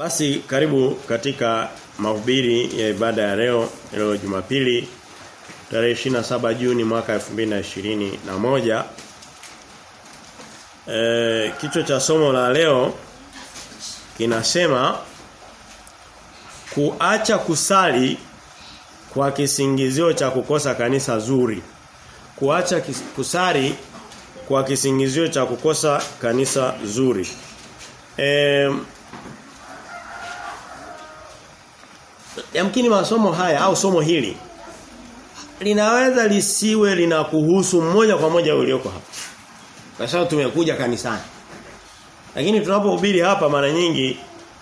Basi karibu katika mahubiri ya ibada ya leo leo Jumapili tarehe 27 Juni mwaka 2021. Eh kichwa cha somo la leo kinasema kuacha kusali kwa kisingizio cha kukosa kanisa zuri. Kuacha kusali kwa kisingizio cha kukosa kanisa zuri. Eh Yamkini masomo haya au somo hili linaweza lisiwe linakuhusu moja kwa moja ulioko hapa. Kwa sababu tumekuja kanisani. Lakini tunapohubiri hapa mara nyingi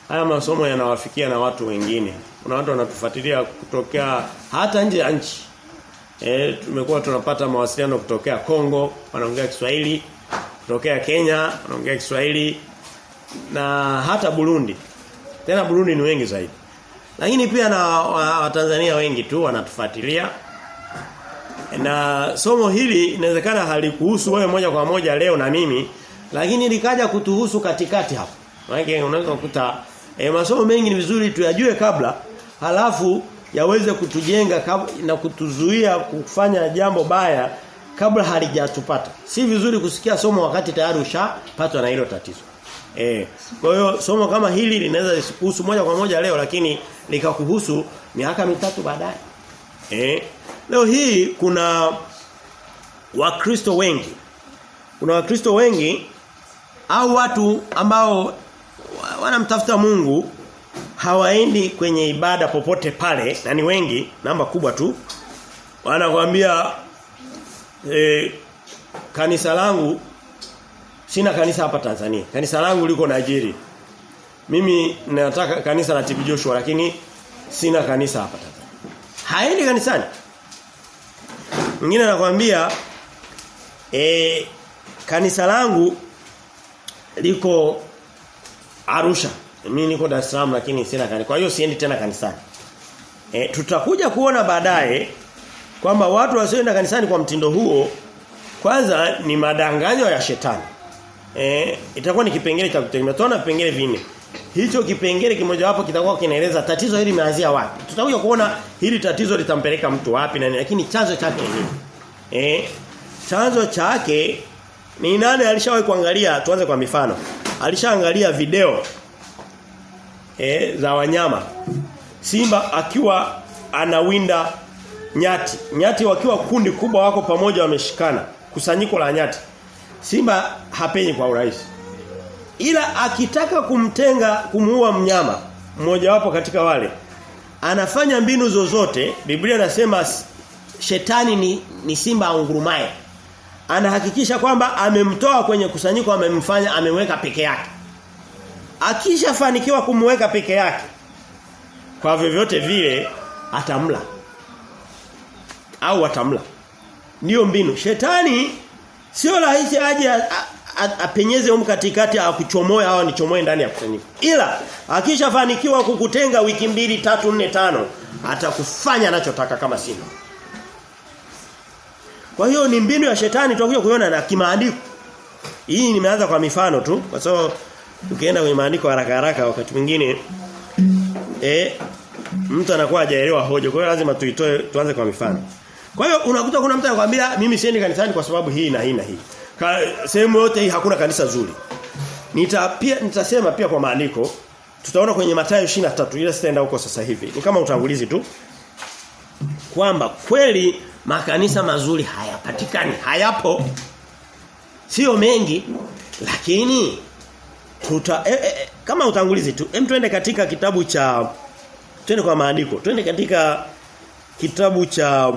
haya masomo yanawafikia na watu wengine. Kuna watu wanatufuatilia kutokea hata nje ya nchi. E, tumekuwa tunapata mawasiliano kutokea Kongo, wanaongea Kiswahili, kutokea Kenya, wanaongea Kiswahili na hata Burundi. Tena Burundi ni wengi zaidi. Lakini pia na Watanzania wengi tu wanatufuatilia. Na somo hili inawezekana halikuhusu wewe moja kwa moja leo na mimi, lakini likaja kutuhusu katikati hapo. Maana unaweza kukuta e, masomo mengi ni vizuri tuyajue kabla, halafu yaweze kutujenga na kutuzuia kufanya jambo baya kabla halijatupata. Si vizuri kusikia somo wakati tayari ushapatwa na hilo tatizo. Eh, kwa hiyo somo kama hili linaweza lisikuhusu moja kwa moja leo lakini likakuhusu miaka mitatu baadaye. Eh, leo hii kuna wakristo wengi. Kuna wakristo wengi au watu ambao wanamtafuta Mungu hawaendi kwenye ibada popote pale na ni wengi namba kubwa tu wanakuambia eh, kanisa langu Sina kanisa hapa Tanzania. Kanisa langu liko Nigeria. Mimi nataka kanisa la TB Joshua lakini sina kanisa hapa Tanzania. Haendi kanisani. Mwingine anakuambia eh kanisa langu liko Arusha. Mimi niko Dar es Salaam lakini sina kanisa. Kwa hiyo siendi tena kanisani. E, tutakuja kuona baadaye kwamba watu wasioenda kanisani kwa mtindo huo kwanza ni madanganyo ya shetani. Eh, itakuwa ni kipengele cha kutegemea. Tuona vipengele vinne. Hicho kipengele kimojawapo kitakuwa kinaeleza tatizo hili limeanzia wapi. Tutakuja kuona hili tatizo litampeleka mtu wapi na lakini chanzo chake ni. Eh, chanzo chake ni nani alishawahi kuangalia tuanze kwa mifano. Alishaangalia video eh, za wanyama. Simba akiwa anawinda nyati. Nyati wakiwa kundi kubwa wako pamoja wameshikana. Kusanyiko la nyati. Simba hapenyi kwa urahisi. Ila akitaka kumtenga kumuua mnyama mmoja wapo katika wale anafanya mbinu zozote Biblia inasema shetani ni, ni simba aungurumaye. Anahakikisha kwamba amemtoa kwenye kusanyiko amemfanya ameweka peke yake. Akishafanikiwa kumweka peke yake kwa vyovyote vile atamla au atamla. Ndiyo mbinu. Shetani Sio rahisi aje apenyeze huko katikati akuchomoe au nichomoe ndani ya kusanyiko. Ila akishafanikiwa kukutenga wiki mbili, tatu, nne, tano atakufanya anachotaka kama sina. Kwa hiyo ni mbinu ya shetani tutakuja kuiona na kimaandiko. Hii nimeanza kwa mifano tu kwa sababu ukienda kwenye maandiko haraka haraka wakati mwingine eh mtu anakuwa hajaelewa hoja. Kwa hiyo lazima tuitoe tuanze kwa mifano. Kwa hiyo unakuta kuna mtu anakuambia mimi siendi kanisani kwa sababu hii na hii na hii. Sehemu yote hii hakuna kanisa zuri. Nita pia nitasema pia kwa maandiko tutaona kwenye Mathayo 23 ile sitaenda huko sasa hivi. Ni kama utangulizi tu. Kwamba kweli makanisa mazuri hayapatikani, hayapo. Sio mengi lakini tuta e, e, kama utangulizi tu. Hem tuende katika kitabu cha twende kwa maandiko. Twende katika kitabu cha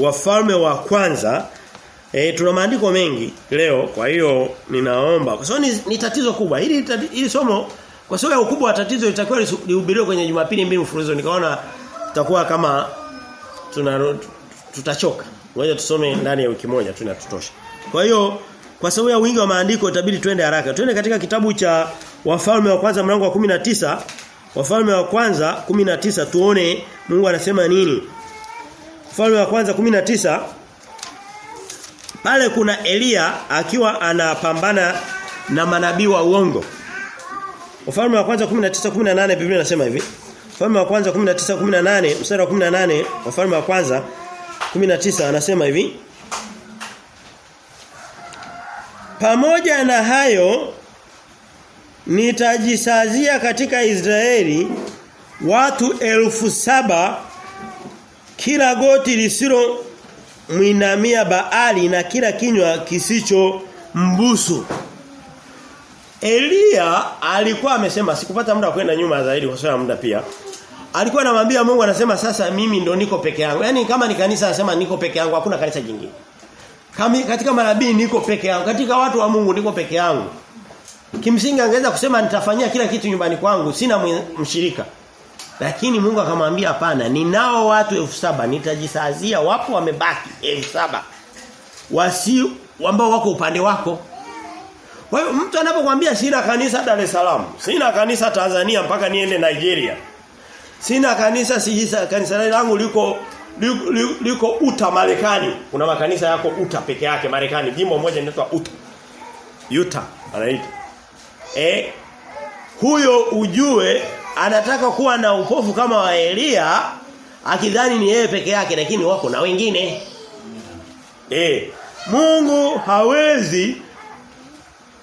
wafalme wa kwanza e, tuna maandiko mengi leo kwa hiyo ninaomba kwa sababu ni, ni tatizo kubwa. Hili hili somo kwa sababu ya ukubwa wa tatizo litakuwa lihubiriwe kwenye Jumapili mbili mfululizo. Nikaona tutakuwa kama tuna tutachoka. Ngoja tusome ndani ya wiki moja tu inatutosha kwa hiyo kwa sababu ya wingi wa maandiko itabidi twende haraka. Twende katika kitabu cha wafalme wa kwanza mlango wa 19 wafalme wa kwanza 19 tuone Mungu anasema nini Mfalme wa kwanza 19 pale kuna Elia akiwa anapambana na manabii wa uongo. Mfalme wa kwanza 19:18 Biblia inasema hivi. Mfalme wa kwanza 19:18 mstari wa 18 Mfalme wa kwanza 19 anasema hivi. Pamoja na hayo nitajisazia katika Israeli watu elfu saba kila goti lisilo mwinamia Baali na kila kinywa kisicho mbusu. Elia alikuwa amesema sikupata muda kwenda nyuma zaidi kwa sababu muda pia. Alikuwa anamwambia Mungu anasema sasa mimi ndo niko peke yangu. Yaani kama ni kanisa anasema niko peke yangu hakuna kanisa jingine. Kama katika manabii niko peke yangu, katika watu wa Mungu niko peke yangu. Kimsingi angeweza kusema nitafanyia kila kitu nyumbani kwangu, sina mshirika. Lakini Mungu akamwambia hapana, ninao watu elfu saba nitajisazia wapo wamebaki elfu saba Wasi ambao wako upande wako. Kwa hiyo mtu anapokuambia sina kanisa Dar es Salaam, sina kanisa Tanzania mpaka niende Nigeria. Sina kanisa sijisa kanisa langu liko liko, liko, liko Uta Marekani. Kuna makanisa yako Uta peke yake Marekani. Jimbo moja linaitwa Uta. Utah anaitwa. Eh huyo ujue anataka kuwa na upofu kama wa Elia akidhani ni yeye peke yake lakini wako na wengine. Eh Mungu hawezi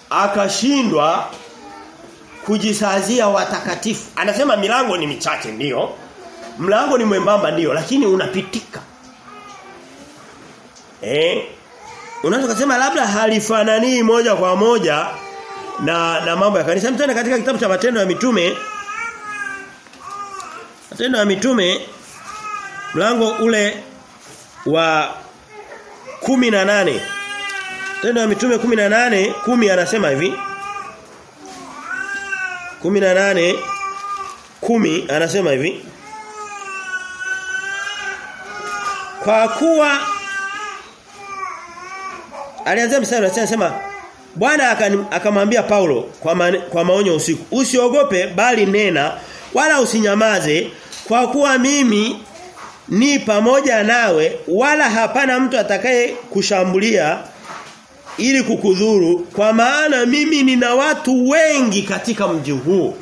akashindwa kujisazia watakatifu. Anasema milango ni michache ndio. Mlango ni mwembamba ndio lakini unapitika. Eh Unaweza kusema labda halifanani moja kwa moja na na mambo ya kanisa. Mtende katika kitabu cha Matendo ya Mitume Matendo ya Mitume mlango ule wa 18 Matendo ya Mitume 18 10 anasema hivi. 18 10 anasema hivi. Kwa kuwa alianza mstari anasema Bwana akamwambia Paulo kwa, ma, kwa maonyo usiku usiogope bali nena wala usinyamaze kwa kuwa mimi ni pamoja nawe wala hapana mtu atakaye kushambulia ili kukudhuru kwa maana mimi nina watu wengi katika mji huu.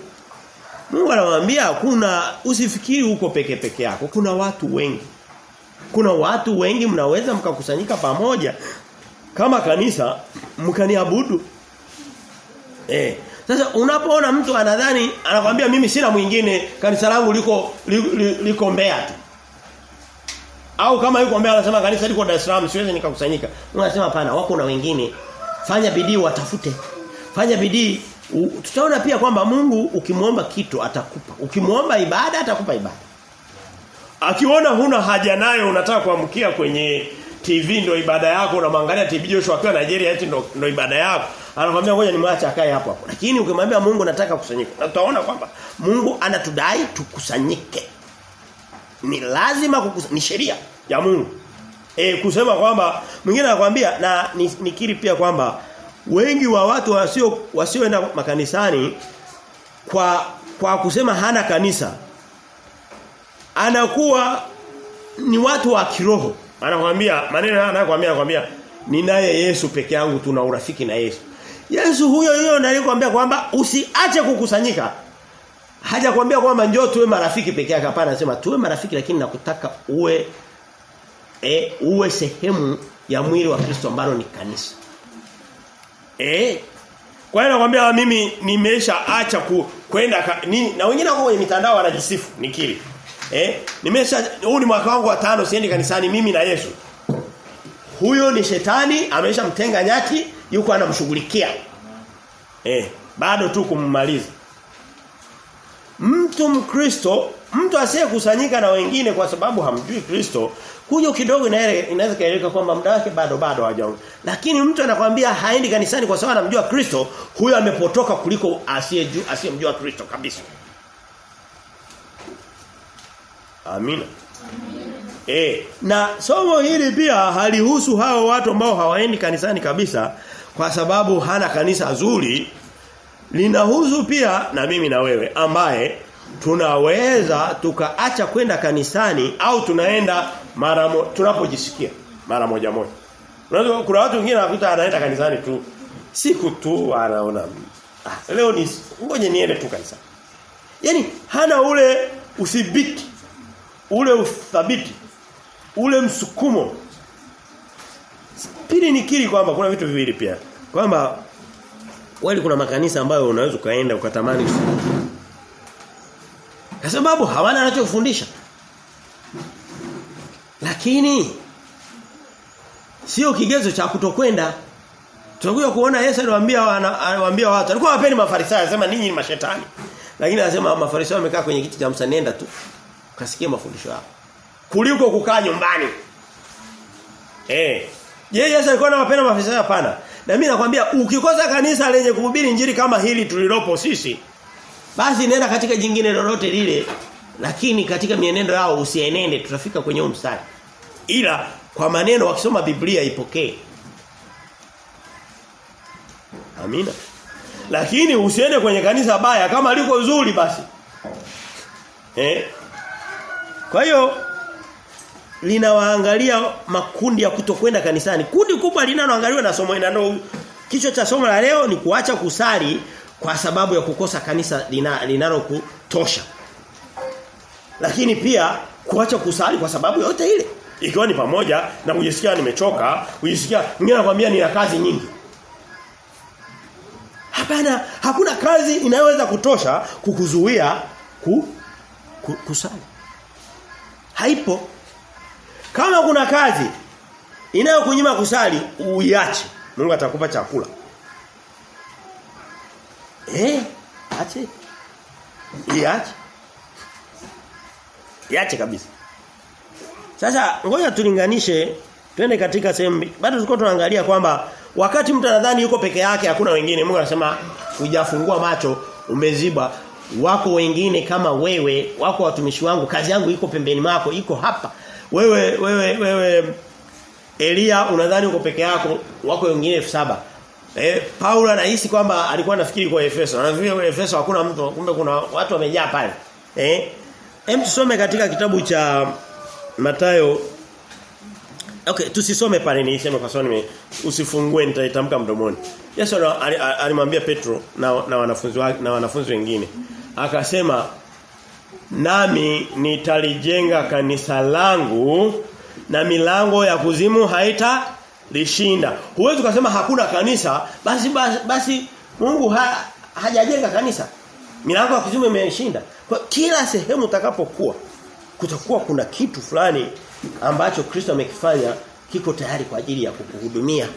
Mungu anamwambia kuna usifikiri huko peke peke yako kuna watu wengi. Kuna watu wengi mnaweza mkakusanyika pamoja. Kama kanisa mkaniabudu. Eh sasa unapoona mtu anadhani anakwambia mimi sina mwingine kanisa langu liko liko, Mbeya tu. Au kama yuko Mbeya anasema kanisa liko Dar es Salaam siwezi nikakusanyika. Unasema hapana wako na wengine. Fanya bidii watafute. Fanya bidii tutaona pia kwamba Mungu ukimuomba kitu atakupa. Ukimuomba ibada atakupa ibada. Akiona huna haja nayo unataka kuamkia kwenye TV ndo ibada yako unamwangalia TV Joshua akiwa Nigeria eti ndo ibada yako anakuambia ngoja nimwache akae hapo hapo. Lakini ukimwambia Mungu nataka kusanyika na utaona kwamba Mungu anatudai tukusanyike. Ni lazima kukusanyika ni sheria ya Mungu. E, kusema kwamba mwingine anakuambia na nikiri pia kwamba wengi wa watu wasio wasioenda makanisani kwa kwa kusema hana kanisa anakuwa ni watu wa kiroho. Anakuambia maneno haya anakuambia anakuambia ninaye Yesu peke yangu tuna urafiki na Yesu Yesu huyo huyo ndiye alikwambia kwamba usiache kukusanyika. Haja kuambia kwamba njoo tuwe marafiki peke yake hapana anasema tuwe marafiki lakini nakutaka uwe e, uwe sehemu ya mwili wa Kristo ambalo ni kanisa. Eh kwa hiyo nakwambia mimi nimesha acha ku, kwenda nini na wengine wako kwenye mitandao wanajisifu nikili. eh nimesha huu ni mwaka wangu wa tano siendi kanisani mimi na Yesu. Huyo ni shetani ameshamtenga nyati yuko anamshughulikia. Eh bado tu kummaliza. Mtu mkristo mtu asiyekusanyika na wengine kwa sababu hamjui Kristo huyo kidogo inaweza kaeleka kwamba muda wake bado bado hajaona lakini mtu anakwambia haendi kanisani kwa sababu anamjua Kristo huyo amepotoka kuliko asiyejua asiyemjua Kristo kabisa. Amina. Eh, na somo hili pia halihusu hao watu ambao hawaendi kanisani kabisa kwa sababu hana kanisa zuri. linahuzu pia na mimi na wewe ambaye tunaweza tukaacha kwenda kanisani au tunaenda mara tunapojisikia mara moja moja. Unaweza kuna watu wengine wanakuta anaenda kanisani tu siku tu anaona ah, leo ni ngoje niende tu kanisa. Yaani hana ule uthibiti ule uthabiti, ule msukumo. Pili nikiri kwamba kuna vitu viwili pia. Kwamba wali kuna makanisa ambayo unaweza ukaenda ukatamani kwa sababu hawana anachofundisha. Lakini sio kigezo cha kutokwenda. Tunakuja kuona Yesu aliwaambia aliwaambia watu. Alikuwa wapeni mafarisayo anasema ninyi ni mashetani. Lakini anasema mafarisayo wamekaa kwenye kiti cha Musa nenda tu. Kasikia mafundisho yao. Kuliko kukaa nyumbani. Eh. Je, Yesu alikuwa anawapenda mafarisayo hapana? Na mimi nakwambia ukikosa kanisa lenye kuhubiri njiri kama hili tulilopo sisi basi nenda katika jingine lolote lile lakini katika mienendo yao usienende tutafika kwenye mstari. Ila kwa maneno wakisoma Biblia ipokee. Amina. Lakini usiende kwenye kanisa baya kama liko zuri basi. Eh? Kwa hiyo linawaangalia makundi ya kutokwenda kanisani. Kundi kubwa linaloangaliwa na somo ina kichwa cha somo la leo ni kuacha kusali kwa sababu ya kukosa kanisa linalokutosha. Lakini pia kuacha kusali kwa sababu yote ile. Ikiwa ni pamoja na kujisikia nimechoka, kujisikia mwingine anakuambia nina kazi nyingi. Hapana, hakuna kazi inayoweza kutosha kukuzuia ku, ku, kusali. Haipo. Kama kuna kazi inayokunyima kusali, uiache. Mungu atakupa chakula. Eh, ache. Iache. Iache kabisa. Sasa ngoja tulinganishe twende katika sehemu bado tulikuwa tunaangalia kwamba wakati mtu anadhani yuko peke yake hakuna wengine Mungu anasema hujafungua macho umeziba wako wengine kama wewe wako watumishi wangu kazi yangu iko pembeni mwako iko hapa wewe wewe wewe Elia unadhani uko peke yako wako wengine 7000 Eh Paulo anahisi kwamba alikuwa anafikiri kwa Efeso. Anafikiri kwa Efeso hakuna mtu kumbe kuna watu wamejaa pale. Eh? Hem tusome katika kitabu cha Matayo Okay, tusisome pale niiseme kwa sababu usifungue nitaitamka mdomoni. Yesu alimwambia Petro na, na wanafunzi wake na wanafunzi wengine. Akasema nami nitalijenga kanisa langu na milango ya kuzimu haita lishinda. Huwezi kusema hakuna kanisa basi basi, basi Mungu ha, hajajenga kanisa. Milango ya kuzimu imeshinda. Kwa kila sehemu utakapokuwa kutakuwa kuna kitu fulani ambacho Kristo amekifanya kiko tayari kwa ajili ya kukuhudumia.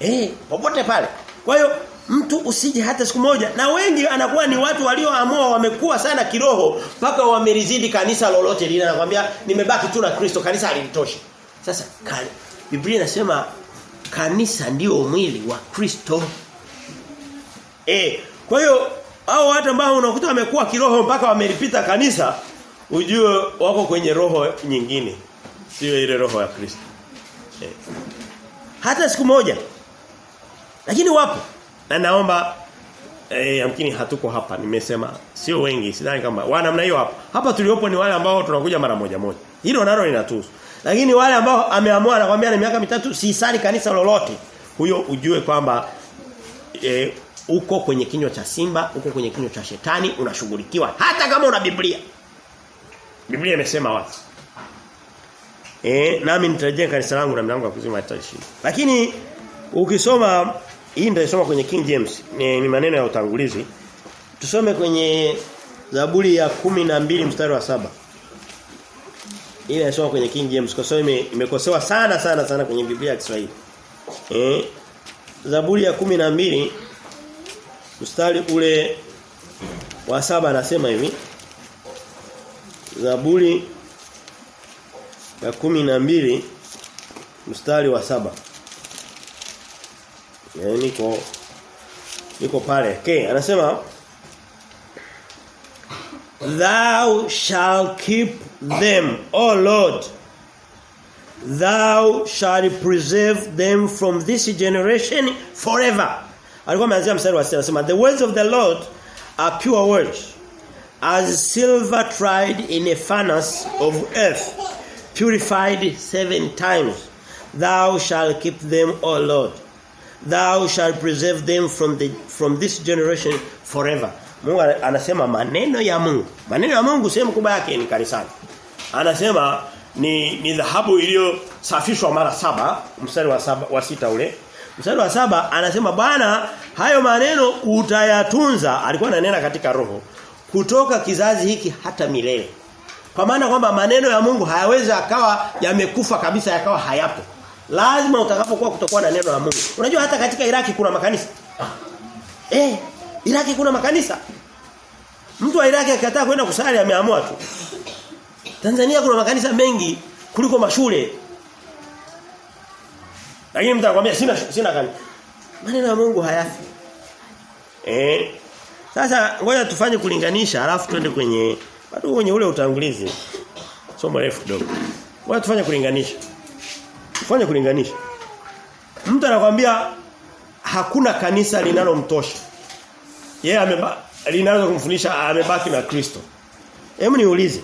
Eh, popote pale. Kwa hiyo mtu usije hata siku moja na wengi anakuwa ni watu walioamua wamekuwa sana kiroho mpaka wamelizidi kanisa lolote lile anakuambia nimebaki tu na Kristo kanisa halinitoshi. Sasa kani, Biblia inasema kanisa ndio mwili wa Kristo. Eh, kwa hiyo hao watu ambao unakuta wamekuwa kiroho mpaka wamelipita kanisa ujue wako kwenye roho nyingine sio ile roho ya Kristo. Eh. Hata siku moja. Lakini wapo. Na naomba eh yamkini hatuko hapa nimesema sio wengi sidhani kama wana namna hiyo hapa. Hapa tuliopo ni wale ambao tunakuja mara moja moja. Hilo nalo linatuhusu. Lakini wale ambao ameamua anakuambia na miaka mitatu siisali kanisa lolote. Huyo ujue kwamba e, uko kwenye kinywa cha simba, uko kwenye kinywa cha shetani, unashughulikiwa hata kama una Biblia. Biblia imesema wazi. Eh, nami nitarejea kanisa langu na mlango wa kuzima itashinda. Lakini ukisoma hii ndio kwenye King James. Ni, ni maneno ya utangulizi. Tusome kwenye Zaburi ya kumi na mbili mstari wa saba. Ile inasoma kwenye King James kwa sababu imekosewa sana sana sana kwenye Biblia ya Kiswahili. Eh, Zaburi ya kumi na mbili mstari ule wa saba anasema hivi. Zaburi ya kumi na mbili mstari wa saba Yaani niko niko pale. Okay, anasema Thou shall keep them, O Lord. Thou shall preserve them from this generation forever. Alikuwa ameanzia mstari wa 6 anasema the words of the Lord are pure words as silver tried in a furnace of earth purified seven times thou shall keep them o lord thou shall preserve them from the from this generation forever. Mungu anasema maneno ya Mungu. Maneno ya Mungu sehemu kubwa yake ni kanisani. Anasema ni ni dhahabu iliyosafishwa mara saba, mstari wa saba wa sita ule. Mstari wa saba anasema Bwana hayo maneno utayatunza, alikuwa ananena katika roho kutoka kizazi hiki hata milele. Kwa maana kwamba maneno ya Mungu hayawezi akawa yamekufa kabisa yakawa hayapo. Lazima utakapokuwa kutokuwa na neno la Mungu. Unajua hata katika Iraki kuna makanisa. Eh, Iraki kuna makanisa. Mtu wa Iraki akikataa kwenda kusali ameamua tu. Tanzania kuna makanisa mengi kuliko mashule. Lakini mtu anakuambia sina sina kanisa. Maneno ya Mungu hayafi. Eh. Sasa ngoja tufanye kulinganisha alafu twende kwenye bado kwenye ule utangulizi. Somo refu kidogo. Ngoja tufanye kulinganisha. Tufanye kulinganisha. Mtu anakuambia hakuna kanisa linalomtosha. Yeye yeah, ameba linaweza kumfundisha amebaki na Kristo. Hebu niulize.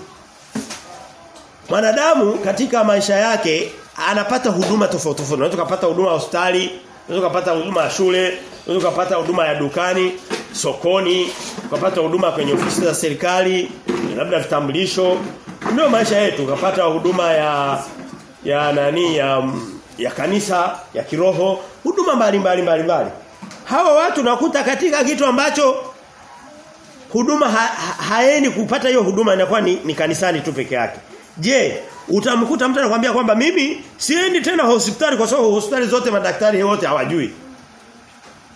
Mwanadamu katika maisha yake anapata huduma tofauti tofauti. Unaweza kupata huduma hospitali, unaweza kupata huduma ya shule, unaweza kupata huduma ya dukani, sokoni, ukapata huduma kwenye ofisi za serikali, labda vitambulisho. Ndio maisha yetu, ukapata huduma ya ya nani ya ya kanisa, ya kiroho, huduma mbalimbali mbalimbali. Hawa watu nakuta katika kitu ambacho huduma ha, ha, haeni kupata hiyo huduma inakuwa ni, ni kanisani tu peke yake. Je, utamkuta mtu anakuambia kwamba mimi siendi tena hospitali kwa sababu hospitali zote madaktari wote hawajui.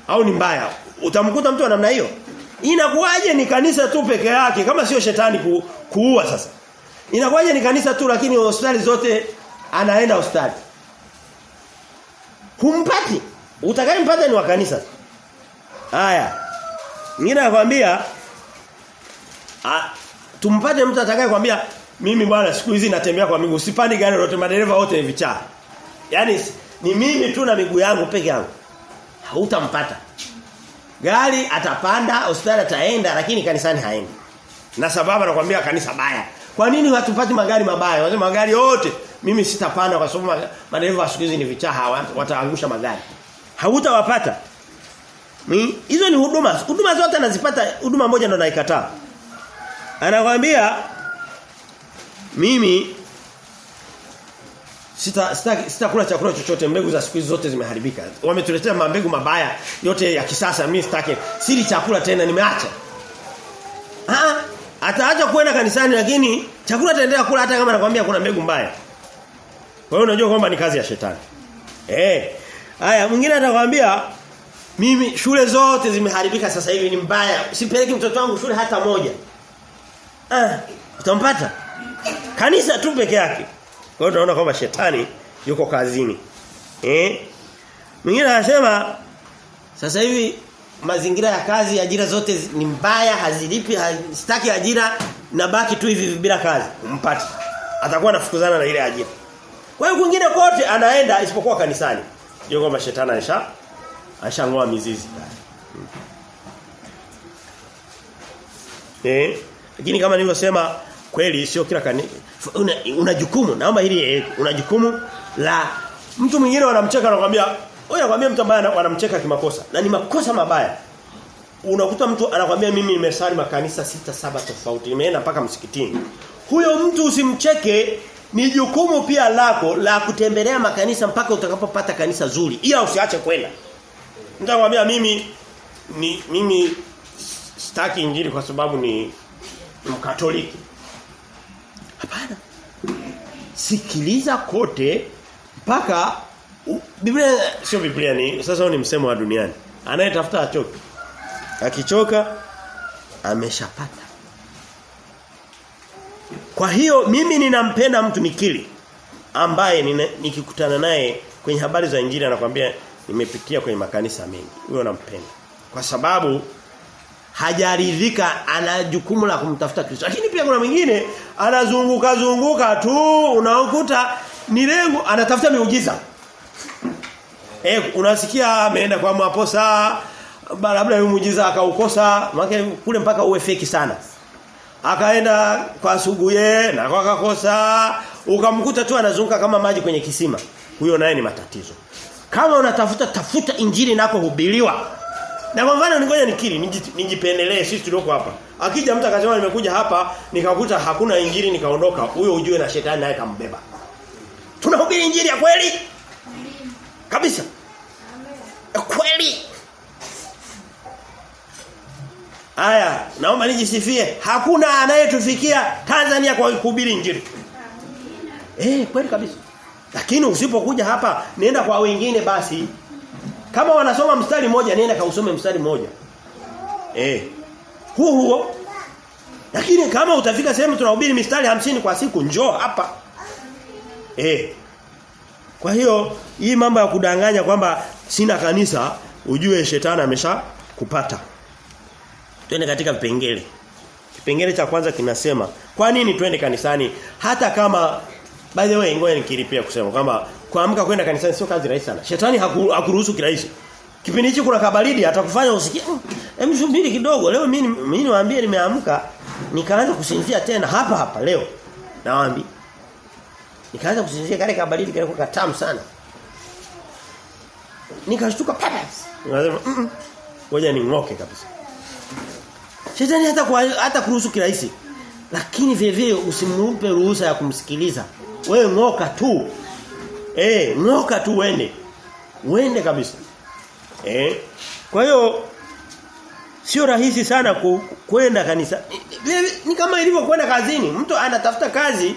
Au ni mbaya. Utamkuta mtu namna hiyo. Inakuwaje ni kanisa tu peke yake kama sio shetani ku, kuua sasa. Inakuwaje ni kanisa tu lakini hospitali zote anaenda hospitali. Humpati. Utakayempata ni wa kanisa. Haya. Ngine anakuambia tumpate mtu atakaye kwambia mimi bwana siku hizi natembea kwa miguu usipandi gari lolote madereva wote vichaa. Yaani ni mimi tu na miguu yangu peke yangu. Hautampata. Gari atapanda, hospitali ataenda lakini kanisani haendi. Na sababu anakuambia kanisa baya. Kwa nini hatupati magari mabaya? Wanasema magari yote mimi sitapanda kwa sababu madereva siku hizi ni vichaa wataangusha magari. Hautawapata. Hizo ni huduma. Huduma zote anazipata, huduma moja ndo naikataa. Anakwambia mimi sita sita sitakula chakula chochote mbegu za siku zote zimeharibika. Wametuletea mambegu mabaya yote ya kisasa mimi sitaki. Sili chakula tena nimeacha. Ah ataacha kwenda kanisani lakini chakula ataendelea kula hata kama anakuambia kuna mbegu mbaya. Kwa hiyo unajua kwamba ni kazi ya shetani. Eh. Haya mwingine atakwambia mimi shule zote zimeharibika sasa hivi ni mbaya. Sipeleki mtoto wangu shule hata moja. Ah, utampata? Kanisa tu peke yake. Kwa hiyo tunaona kwamba shetani yuko kazini. Eh? Mwingine anasema sasa hivi mazingira ya kazi ajira zote ni mbaya hazilipi sitaki ajira nabaki tu hivi bila kazi. Mpate atakuwa anafukuzana na ile ajira. Kwa hiyo kwingine kote anaenda isipokuwa kanisani. Ndio kwamba shetani aisha aishangoa mizizi. Eh? Lakini kama nilivyosema kweli sio kila kanisa una, una jukumu. Naomba hili una jukumu la mtu mwingine wanamcheka anakuambia wewe unakwambia mtu ambaye wanamcheka kimakosa na ni makosa mabaya. Unakuta mtu anakwambia mimi nimesali makanisa sita saba tofauti nimeenda mpaka msikitini. Huyo mtu usimcheke ni jukumu pia lako la kutembelea makanisa mpaka utakapopata kanisa zuri. Ila usiache kwenda. Nitakwambia mimi ni mimi sitaki injili kwa sababu ni mkatoliki. Hapana. Sikiliza kote mpaka Biblia sio Biblia ni sasa ni msemo wa duniani. Anayetafuta achoke. Akichoka ameshapata. Kwa hiyo mimi ninampenda mtu nikili ambaye nikikutana naye kwenye habari za injili anakuambia nimepitia kwenye makanisa mengi. Huyo nampenda. Kwa sababu hajaridhika ana jukumu la kumtafuta Kristo. Lakini pia kuna mwingine anazunguka zunguka tu unaokuta ni lengo anatafuta miujiza eh unasikia ameenda kwa maposa labda yule muujiza akaukosa maana kule mpaka uwe feki sana akaenda kwa suguye na kwa kakosa ukamkuta tu anazunguka kama maji kwenye kisima huyo naye ni matatizo Kama unatafuta tafuta injili nako hubiliwa. Na kwa mfano ningoja nikiri nijipendelee sisi tulioko hapa. Akija mtu akasema nimekuja hapa nikakuta hakuna injili nikaondoka, huyo ujue na shetani naye kambeba. Tunahubiri injili ya kweli? Kabisa. Kweli. Aya, naomba nijisifie. Hakuna anayetufikia Tanzania kwa kuhubiri injili. Eh, kweli kabisa. Lakini usipokuja hapa, nenda kwa wengine basi. Kama wanasoma mstari mmoja, nenda kausome mstari mmoja. Eh. Huo huo. Lakini kama utafika sehemu tunahubiri mistari hamsini kwa siku, njoo hapa. Eh. Kwa hiyo hii mambo ya kudanganya kwamba sina kanisa, ujue shetani amesha kupata. Twende katika vipengele. Kipengele cha kwanza kinasema, kwa nini twende kanisani hata kama by the way ngoja nikiripia kusema kwamba kuamka kwenda kanisani sio kazi rahisi sana. Shetani haku, hakuruhusu kirahisi. Kipindi hichi kuna kabaridi atakufanya usikie. Hem subiri kidogo. Leo mimi mimi niwaambie nimeamka nikaanza kusinzia tena hapa hapa leo. Nawaambia. Nikaanza kusinzia kale kabaridi kale kwa tamu sana. Nikashtuka papa. Nikasema mm ngoja ningoke kabisa. Shetani hata kwa, hata kuruhusu kirahisi. Lakini vile vile usimumpe ruhusa ya kumsikiliza. Wewe ngoka tu. Eh, ngoka tu wende. Wende kabisa. Eh. Kwa hiyo sio rahisi sana kwenda kanisa. Ni kama ilivyo kwenda kazini. Mtu anatafuta kazi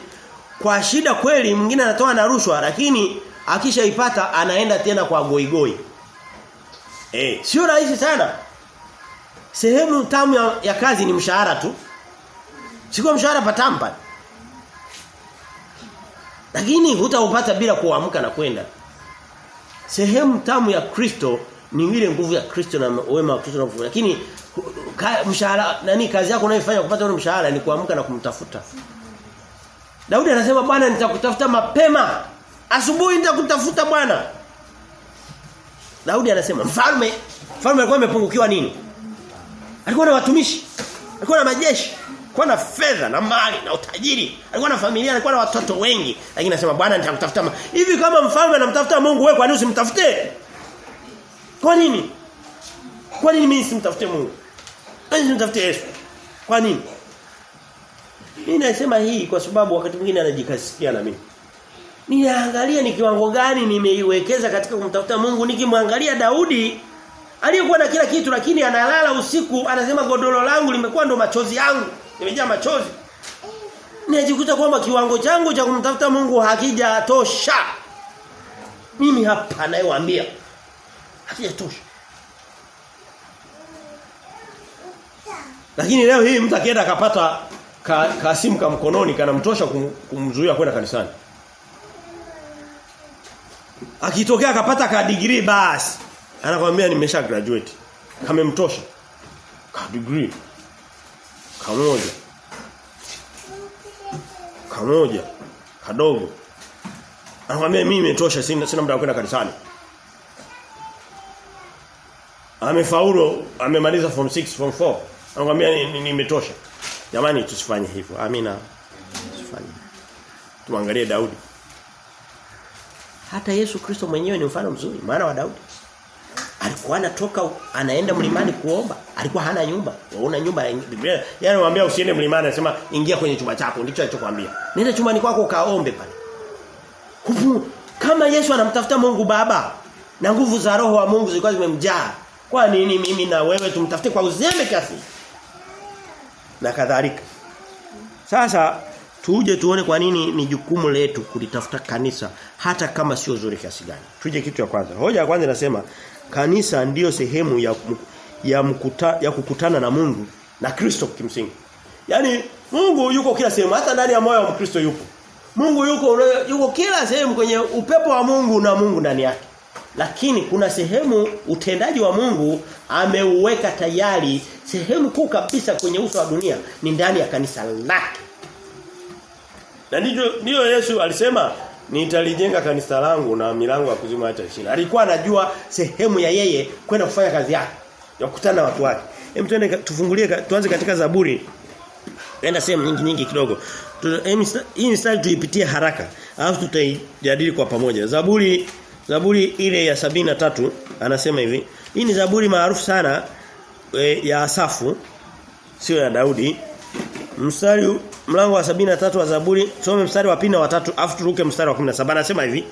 kwa shida kweli, mwingine anatoa na rushwa lakini akishaipata anaenda tena kwa goigoi. Eh, sio rahisi sana. Sehemu tamu ya, ya kazi ni mshahara tu. Siko mshahara patampa. Lakini hutaupata bila kuamka na kwenda. Sehemu tamu ya Kristo ni ile nguvu ya Kristo na wema wa Kristo na nguvu. Lakini mshahara nani kazi yako unayofanya kupata ule mshahara ni kuamka na kumtafuta. Daudi anasema Bwana nitakutafuta mapema. Asubuhi nitakutafuta Bwana. Daudi anasema mfalme mfalme alikuwa amepungukiwa nini? Alikuwa na watumishi. Alikuwa na majeshi. Alikuwa na fedha na mali na utajiri. Alikuwa na familia, alikuwa na watoto wengi. Lakini anasema Bwana nitakutafuta. Hivi kama mfalme anamtafuta Mungu wewe kwa nini usimtafute? Kwa nini? Kwa nini mimi simtafute Mungu? Kwa nini simtafute Yesu? Kwa nini? Mimi nasema hii kwa sababu wakati mwingine anajikasikia na mimi. Ninaangalia ni kiwango gani nimeiwekeza katika kumtafuta Mungu nikimwangalia Daudi aliyekuwa na kila kitu lakini analala usiku anasema godoro langu limekuwa ndo machozi yangu nimejaa machozi. Ninajikuta kwamba kiwango changu cha kumtafuta Mungu hakijatosha. Mimi hapa nayewaambia hakijatosha. Lakini leo hii mtu akienda akapata ka, ka simu ka mkononi kanamtosha kum, kumzuia kwenda kanisani. Akitokea akapata ka degree basi anakuambia nimesha graduate. Kamemtosha. Ka degree. Kamoja. Kamoja. Kadogo. Anakuambia mimi imetosha sina sina muda wa kwenda kanisani. Amefaulu, amemaliza form 6, form 4. Anakuambia nimetosha. Ni, ni Jamani tusifanye hivyo. Amina. Tusifanye. Tuangalie Daudi. Hata Yesu Kristo mwenyewe ni mfano mzuri, maana wa Daudi. Alikuwa anatoka anaenda mlimani kuomba. Alikuwa hana nyumba. Waona nyumba Biblia. Yaani anamwambia usiende mlimani anasema ingia kwenye chumba chako ndicho alichokuambia. Nenda chumbani kwako kaombe pale. Kufu, kama Yesu anamtafuta Mungu Baba na nguvu za roho wa Mungu zilikuwa zimemjaa. Kwa nini mimi na wewe tumtafute kwa uzembe kiasi? Na kadhalika. Sasa tuje tuone kwa nini ni jukumu letu kulitafuta kanisa hata kama sio zuri kiasi gani. Tuje kitu ya kwanza. Hoja ya kwanza inasema kanisa ndiyo sehemu ya ya, mkuta, ya kukutana na Mungu na Kristo kimsingi. Yaani Mungu yuko kila sehemu hata ndani ya moyo wa Mkristo yupo. Mungu yuko yuko kila sehemu kwenye upepo wa Mungu na Mungu ndani yake. Lakini kuna sehemu utendaji wa Mungu ameuweka tayari sehemu kuu kabisa kwenye uso wa dunia ni ndani ya kanisa lake. Na ndiyo ndio Yesu alisema nitalijenga kanisa langu na milango ya kuzimu hata chini. Alikuwa anajua sehemu ya yeye kwenda kufanya kazi yake ya kukutana na watu wake. Hem tuende tufungulie tuanze katika Zaburi. Naenda sehemu nyingi nyingi kidogo. Hii mstari tuipitie haraka alafu tutaijadili kwa pamoja. Zaburi Zaburi ile ya sabini na tatu anasema hivi. Hii ni zaburi maarufu sana e, ya Asafu sio ya Daudi. Mstari mlango wa sabini na tatu wa Zaburi, some mstari wa pili na watatu afu turuke mstari wa 17. Anasema hivi.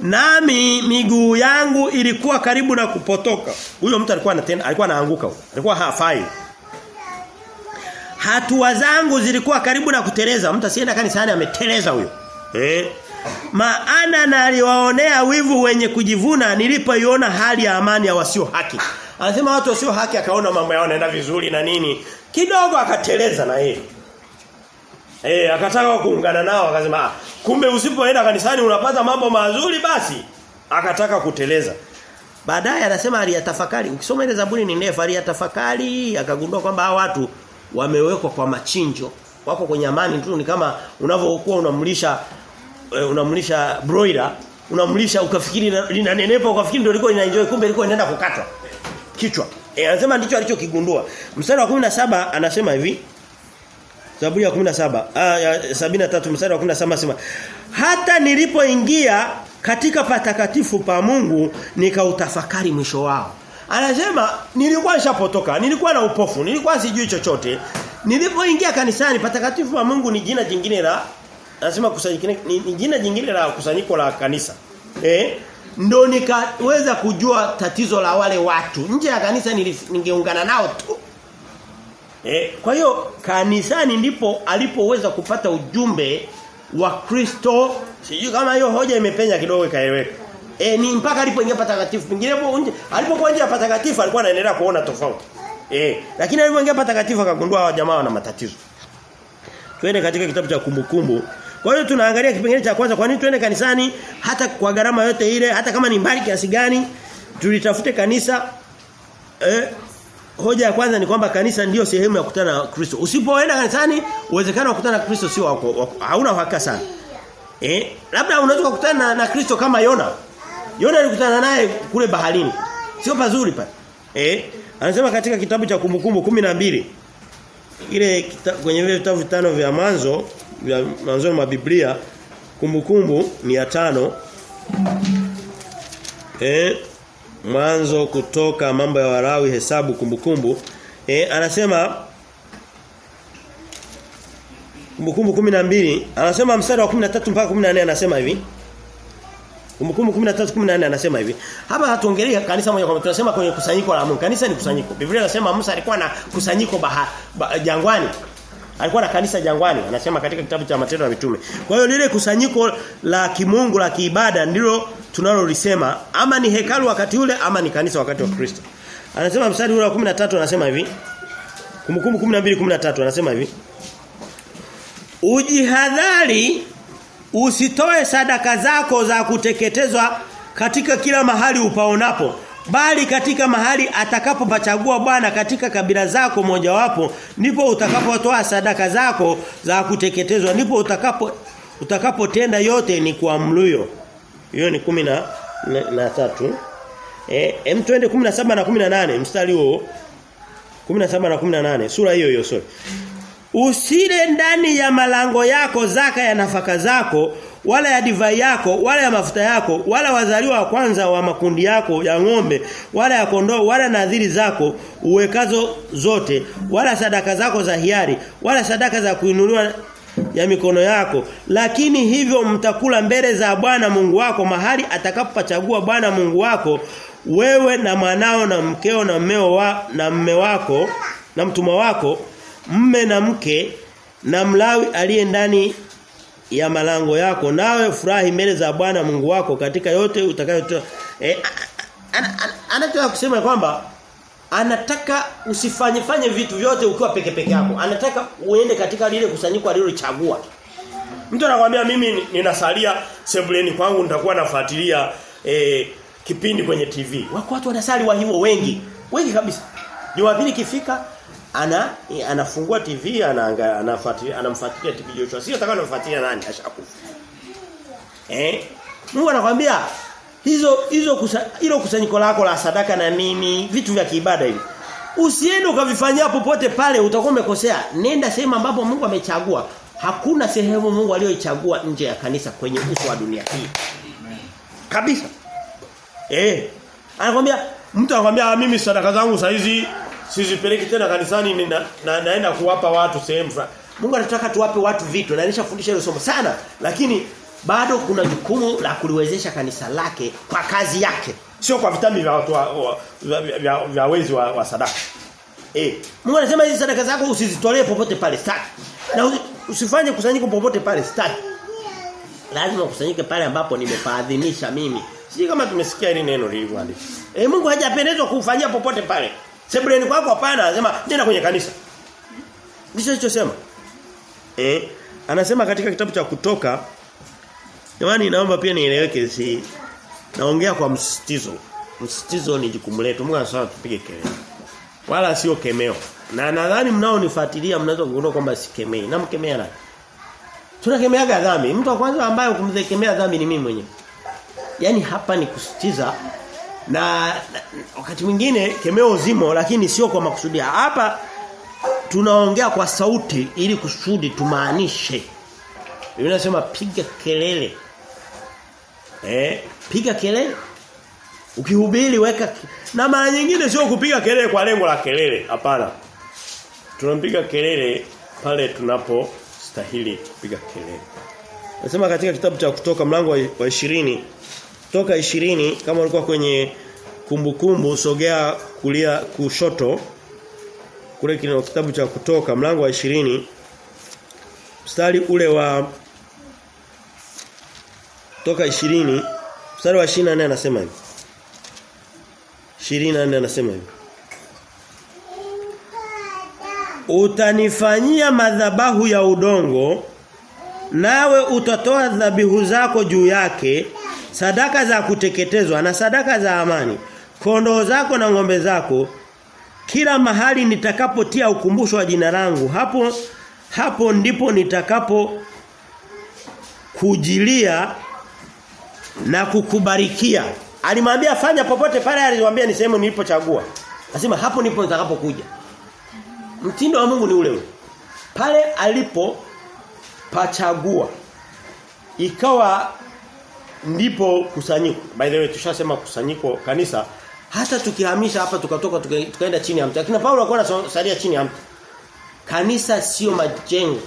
Nami miguu yangu ilikuwa karibu na kupotoka. Huyo mtu alikuwa anatenda, alikuwa anaanguka. Alikuwa hafai. Hatua zangu zilikuwa karibu na kuteleza. Mtu asienda kanisani ameteleza huyo. Eh? Maana naliwaonea wivu wenye kujivuna nilipoiona hali ya amani ya wasio haki. Anasema watu wasio haki akaona mambo yao yanaenda vizuri na nini. Kidogo akateleza na yeye. Eh akataka kuungana nao akasema ah, kumbe usipoenda kanisani unapata mambo mazuri basi. Akataka kuteleza. Baadaye anasema aliyatafakari. Ukisoma ile Zaburi ni ndefu aliyatafakari akagundua kwamba hao watu wamewekwa kwa machinjo. Wako kwenye amani tu ni kama unavyokuwa unamlisha unamlisha broiler, unamlisha ukafikiri linanenepa ukafikiri ndio liko linaenjoy kumbe liko inaenda kukatwa kichwa. Eh anasema ndicho alichokigundua. Mstari wa 17 anasema hivi. Zaburi ya 17 ah ya 73 mstari wa 17 anasema hata nilipoingia katika patakatifu pa Mungu nikautafakari mwisho wao. Anasema nilikuwa nishapotoka, nilikuwa na upofu, nilikuwa sijui chochote. Nilipoingia kanisani patakatifu pa Mungu ni jina jingine la anasema kusanyiko ni, ni jina jingine la kusanyiko la kanisa. Eh? Ndio nikaweza kujua tatizo la wale watu. Nje ya kanisa ningeungana nao tu. Eh, kwa hiyo kanisani ndipo alipoweza kupata ujumbe wa Kristo. Sijui kama hiyo hoja imepenya kidogo ikaeleweka. Eh ni mpaka alipoingia patakatifu. Penginepo nje alipokuwa nje ya patakatifu alikuwa anaendelea kuona tofauti. Eh, lakini alipoingia patakatifu akagundua hawa jamaa wana matatizo. Twende katika kitabu cha kumbukumbu. Kwa hiyo tunaangalia kipengele cha kwanza kwa nini tuende kanisani hata kwa gharama yote ile hata kama ni mbali kiasi gani tulitafute kanisa eh, hoja ya kwanza ni kwamba kanisa ndiyo sehemu ya kukutana na Kristo. Usipoenda kanisani uwezekano wa kukutana na Kristo sio wako, wako hauna uhakika sana. Eh, labda unaweza kukutana na, na Kristo kama Yona. Yona alikutana naye kule baharini. Sio pazuri pale. Eh, anasema katika kitabu cha kumbukumbu 12 ile kita, kwenye vile vitabu vitano vya mwanzo vya mwanzo mwa Biblia kumbukumbu ni ya tano eh mwanzo kutoka mambo ya warawi hesabu kumbukumbu eh anasema kumbukumbu 12 anasema mstari wa 13 mpaka 14 anasema hivi Kumbukumbu 13 14 anasema hivi. Hapa hatuongelea kanisa moja kwa moja. Tunasema kwenye kusanyiko la Mungu. Kanisa ni kusanyiko. Biblia inasema Musa alikuwa na kusanyiko baha, ba, jangwani. Alikuwa na kanisa jangwani. Anasema katika kitabu cha Matendo ya Mitume. Kwa hiyo lile kusanyiko la kimungu la kiibada ndilo tunalolisema ama ni hekalu wakati ule ama ni kanisa wakati wa Kristo. Anasema mstari ule wa 13 anasema hivi. Kumbukumbu 12 13 anasema hivi. Ujihadhari usitoe sadaka zako za kuteketezwa katika kila mahali upaonapo bali katika mahali atakapopachagua Bwana katika kabila zako mojawapo ndipo utakapotoa sadaka zako za kuteketezwa ndipo utakapo utakapotenda yote ni kwa mluyo. Hiyo ni kumi na, na, na tatu. Eh em twende 17 na 18 mstari huo. 17 na 18 sura hiyo hiyo sorry Usile ndani ya malango yako zaka ya nafaka zako wala ya divai yako wala ya mafuta yako wala wazaliwa wa kwanza wa makundi yako ya ng'ombe wala ya kondoo wala nadhiri zako uwekazo zote wala sadaka zako za hiari wala sadaka za kuinuliwa ya mikono yako. Lakini hivyo mtakula mbele za Bwana Mungu wako mahali atakapopachagua Bwana Mungu wako wewe na mwanao na mkeo na mmeo wa, na mme wako na mtumwa wako mme na mke na mlawi aliye ndani ya malango yako nawe furahi mbele za Bwana Mungu wako katika yote utakayotoa. Eh, anataka kusema kwamba anataka usifanye fanye vitu vyote ukiwa peke peke yako. Anataka uende katika lile kusanyiko alilochagua. Mtu anakuambia mimi ninasalia sebuleni kwangu nitakuwa nafuatilia eh, kipindi kwenye TV wako watu wanasali wa hivyo wengi. Wengi kabisa. Jumapili kifika ana anafungua TV anaangalia anafuatilia anamfuatilia TV Joshua. Sio atakao anafuatilia nani ashakufa. Eh? Mungu anakuambia hizo hizo kusa, hilo kusanyiko lako la sadaka na mimi vitu vya kiibada hivi. Usiende ukavifanyia popote pale utakuwa umekosea. Nenda sehemu ambapo Mungu amechagua. Hakuna sehemu Mungu aliyoichagua nje ya kanisa kwenye uso wa dunia hii. Kabisa. Eh. Anakuambia mtu anakuambia mimi sadaka zangu saa hizi sizipeleki tena kanisani ni na, na, naenda kuwapa watu sehemu fulani. Mungu anataka tuwape watu vitu na nilishafundisha hilo somo sana lakini bado kuna jukumu la kuliwezesha kanisa lake kwa kazi yake sio kwa vitambi vya watu wa, wa, vya, wezi wa, wa sadaka. Eh, Mungu anasema hizi sadaka zako usizitolee popote pale staki. Na usifanye kusanyiko popote pale staki. Lazima kusanyike pale ambapo nimepaadhimisha mimi. Sisi kama tumesikia hili neno lilivyoandikwa. Eh Mungu hajapendezwa kufanyia popote pale. Sebuleni kwako hapana, anasema nenda kwenye kanisa. Ndicho alichosema. Eh, anasema katika kitabu cha kutoka Jamani naomba pia nieleweke si naongea kwa msisitizo. Msisitizo ni jukumu letu. Mungu anasema tupige kelele. Wala sio kemeo. Na nadhani mnaonifuatilia mnaweza kugundua kwamba sikemei. Namkemea nani? Tunakemeaga dhambi. Mtu wa kwanza ambaye kumzekemea dhambi ni mimi mwenyewe. Yaani hapa ni kusitiza na, na wakati mwingine kemeo zimo lakini sio kwa makusudia. Hapa tunaongea kwa sauti ili kusudi tumaanishe. Biblia inasema piga kelele. Eh, piga kelele. Ukihubiri weka na mara nyingine sio kupiga kelele kwa lengo la kelele, hapana. Tunampiga kelele pale tunapo stahili kupiga kelele. Nasema katika kitabu cha kutoka mlango wa 20 toka 20 kama ulikuwa kwenye kumbukumbu kumbu, sogea kulia kushoto kule kile kitabu cha kutoka mlango wa 20 mstari ule wa toka 20 mstari wa 24 anasema hivi. 24 anasema hivi. Utanifanyia madhabahu ya udongo nawe utatoa dhabihu zako juu yake sadaka za kuteketezwa na sadaka za amani. Kondoo zako na ng'ombe zako kila mahali nitakapotia ukumbusho wa jina langu hapo hapo ndipo nitakapo kujilia na kukubarikia. Alimwambia fanya popote pale alimwambia ni sehemu nilipochagua. Nasema hapo ndipo nitakapokuja. Mtindo wa Mungu ni ule ule. Pale alipo pachagua ikawa ndipo kusanyiko by the way tushasema kusanyiko kanisa hata tukihamisha hapa tukatoka tuka, tukaenda chini ya mti. Lakini Paulo alikuwa anasalia chini ya mti. Kanisa sio majengo.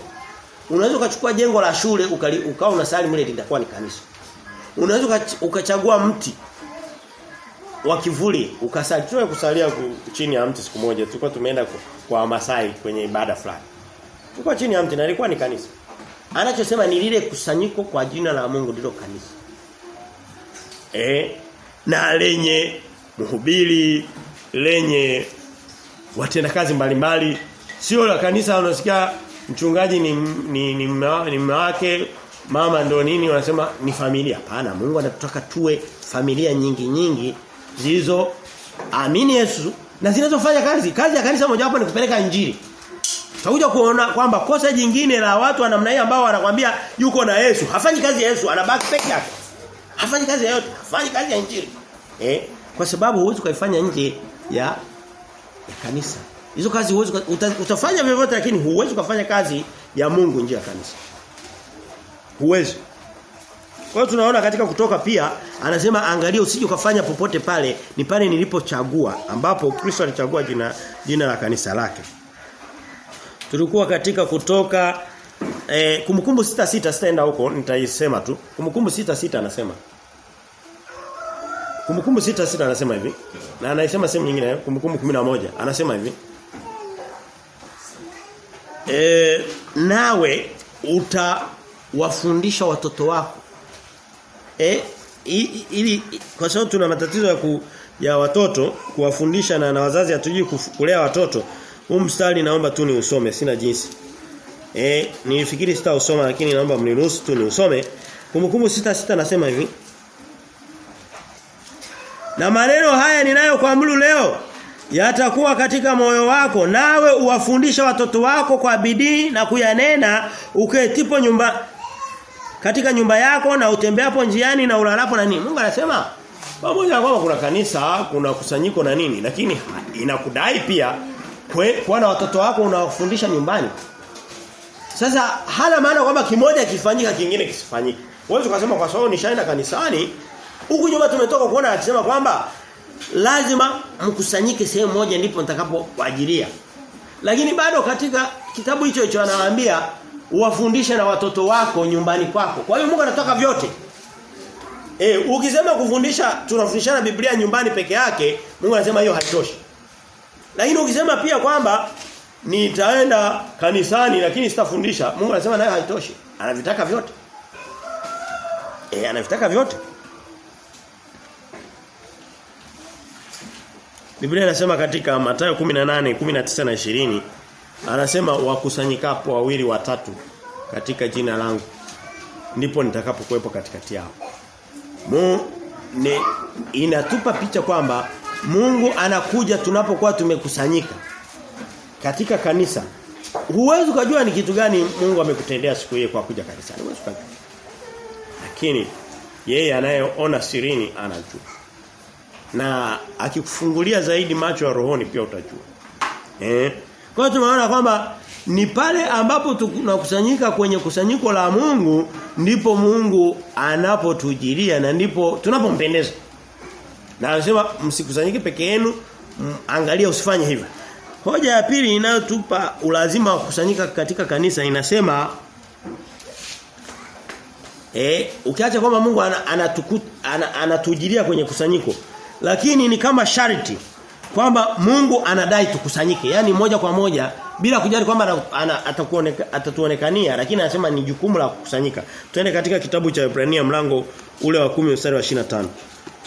Unaweza ukachukua jengo la shule ukawa unasali mle litakuwa ni kanisa. Unaweza ukachagua mti wa kivuli ukasali. Tuwe kusalia chini ya mti siku moja. Tulikuwa tumeenda kwa Masai kwenye ibada fulani. Tulikuwa chini ya mti na ilikuwa ni kanisa. Anachosema ni lile kusanyiko kwa jina la Mungu ndilo kanisa eh na lenye mhubiri lenye watendakazi mbalimbali. Sio la kanisa unasikia mchungaji ni ni ni mume wake mama ndo nini wanasema ni familia. Hapana Mungu anataka tuwe familia nyingi nyingi zilizo amini Yesu na zinazofanya kazi. Kazi ya kanisa mojawapo ni kupeleka injili. Tutakuja kuona kwamba kosa jingine la watu wa namna hii ambao wanakwambia yuko na Yesu, hafanyi kazi ya Yesu, anabaki peke yake. Hafanyi kazi yoyote, hafanyi kazi ya injili. Eh? Kwa sababu huwezi kuifanya nje ya ya kanisa. Hizo kazi huwezi uta, utafanya vyovyote lakini huwezi kufanya kazi ya Mungu nje ya kanisa. Huwezi. Kwa hiyo tunaona katika kutoka pia anasema angalia usije ukafanya popote pale ni pale nilipochagua ambapo Kristo alichagua jina jina la kanisa lake. Tulikuwa katika kutoka eh, sita sita sitaenda huko nitaisema tu. Kumbukumbu sita sita anasema. Kumbukumbu sita sita anasema hivi. Na anaisema sehemu nyingine kumbukumbu 11 anasema hivi. E, nawe utawafundisha watoto wako. E, ili kwa sababu tuna matatizo ya ku, ya watoto kuwafundisha na, na wazazi hatujui kulea watoto. Huu mstari naomba tu ni usome sina jinsi. Eh nilifikiri sitausoma lakini naomba mniruhusu tu niusome. Kumbukumbu sita sita nasema hivi. Na maneno haya ninayokuamuru leo yatakuwa katika moyo wako nawe uwafundisha watoto wako kwa bidii na kuyanena uketipo nyumba katika nyumba yako na utembeapo njiani na ulalapo na nini. Mungu anasema pamoja kwamba kuna kanisa, kuna kusanyiko na nini, lakini inakudai pia kwa na watoto wako unawafundisha nyumbani. Sasa hala maana kwamba kimoja kifanyika kingine kisifanyike. Wewe ukasema kwa sababu nishaenda kanisani Huku nyuma tumetoka kuona akisema kwamba lazima mkusanyike sehemu moja ndipo nitakapoajiria. Lakini bado katika kitabu hicho hicho anawaambia uwafundishe na watoto wako nyumbani kwako. Kwa hiyo Mungu anataka vyote. Eh, ukisema kufundisha tunafundishana Biblia nyumbani peke yake, Mungu anasema hiyo haitoshi. Lakini ukisema pia kwamba nitaenda kanisani lakini sitafundisha, Mungu anasema naye haitoshi. Anavitaka vyote. Eh anavitaka vyote. Biblia inasema katika Mathayo 18, 19 na 20 anasema wakusanyikapo wawili watatu katika jina langu ndipo nitakapokuwepo katikati yao. Mu ne, inatupa picha kwamba Mungu anakuja tunapokuwa tumekusanyika katika kanisa. Huwezi kujua ni kitu gani Mungu amekutendea siku hiyo kwa kuja kanisani. Lakini yeye anayeona sirini anajua. Na akikufungulia zaidi macho ya rohoni pia utajua. Eh? Kwa hiyo tunaona kwamba ni pale ambapo tunakusanyika kwenye kusanyiko la Mungu ndipo Mungu anapotujilia na ndipo tunapompendeza. Na anasema msikusanyike peke yenu, angalia usifanye hivyo. Hoja ya pili inayotupa ulazima wa kukusanyika katika kanisa inasema eh ukiacha kwamba Mungu anatujilia ana, ana kwenye kusanyiko lakini ni kama sharti kwamba Mungu anadai tukusanyike yani moja kwa moja bila kujali kwamba atatuonekania lakini anasema ni jukumu la kukusanyika. Twende katika kitabu cha Ibrania mlango ule wa 10 mstari wa 25.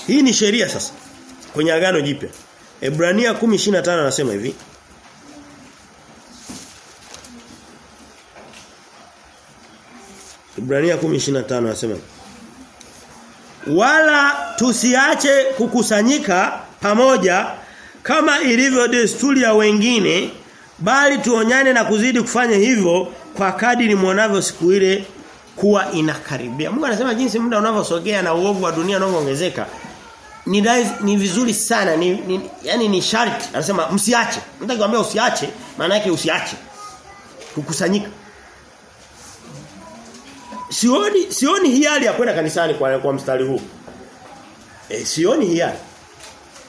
Hii ni sheria sasa kwenye agano jipya. Ibrania 10:25 anasema hivi. Ibrania 10:25 anasema. Wala tusiache kukusanyika pamoja kama ilivyo desturi ya wengine bali tuonyane na kuzidi kufanya hivyo kwa kadiri mwanavyo siku ile kuwa inakaribia. Mungu anasema jinsi muda unavyosogea na uovu wa dunia unavyoongezeka ni ni vizuri sana ni, ni yani ni sharti anasema msiache. Mtu akikwambia usiache maana yake usiache kukusanyika. Sioni sioni hiari ya kwenda kanisani kwa kwa mstari huu. E, sioni hiari.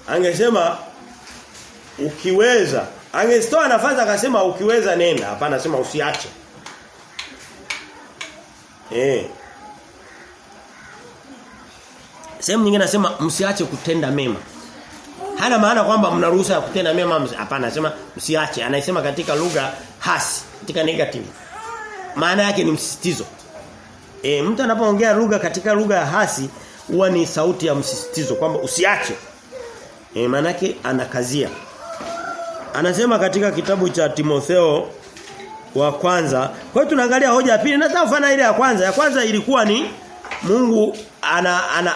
Angesema ukiweza Angetoa nafasi akasema ukiweza nenda. Hapana anasema usiache. Eh. Sehemu nyingine anasema msiache kutenda mema. Hana maana kwamba mna ruhusa ya kutenda mema hapana anasema msiache. Anasema katika lugha hasi, katika negative. Maana yake ni msisitizo. E, mtu anapoongea lugha katika lugha ya hasi huwa ni sauti ya msisitizo kwamba usiache. E, maana yake anakazia. Anasema katika kitabu cha Timotheo wa kwanza. Kwa hiyo tunaangalia hoja ya pili na tafana ile ya kwanza. Ya kwanza ilikuwa ni Mungu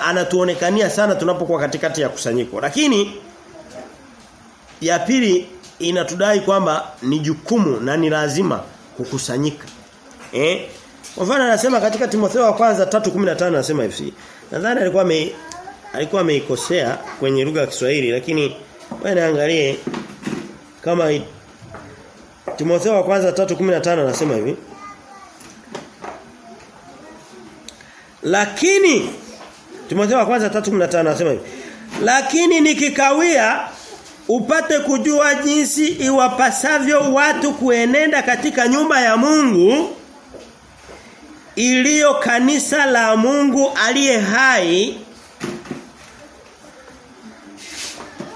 anatuonekania ana, ana, sana tunapokuwa katikati ya kusanyiko. Lakini ya pili inatudai kwamba ni jukumu na ni lazima kukusanyika. Eh? Kwa mfano anasema katika Timotheo wa kwanza 3:15 anasema hivi. Nadhani alikuwa ame alikuwa ameikosea kwenye lugha ya Kiswahili lakini wewe naangalie kama Timotheo wa kwanza 3:15 anasema hivi Lakini Timotheo wa kwanza 3:15 anasema hivi Lakini nikikawia upate kujua jinsi iwapasavyo watu kuenenda katika nyumba ya Mungu iliyo kanisa la Mungu aliye hai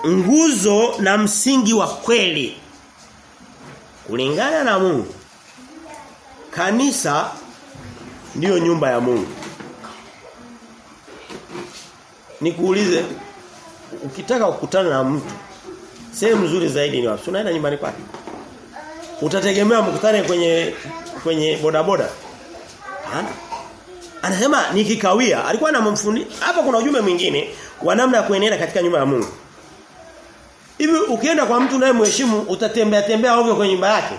nguzo na msingi wa kweli. Kulingana na Mungu kanisa ndiyo nyumba ya Mungu. Nikuulize ukitaka kukutana na mtu sehemu nzuri zaidi ni wapi? Unaenda nyumbani kwake? Utategemea mkutane kwenye kwenye bodaboda hana anasema nikikawia alikuwa anamfundisha hapa kuna ujumbe mwingine wa namna ya kuenenda katika nyumba ya Mungu Hivi ukienda kwa mtu unayemheshimu utatembea tembea ovyo kwenye nyumba yake?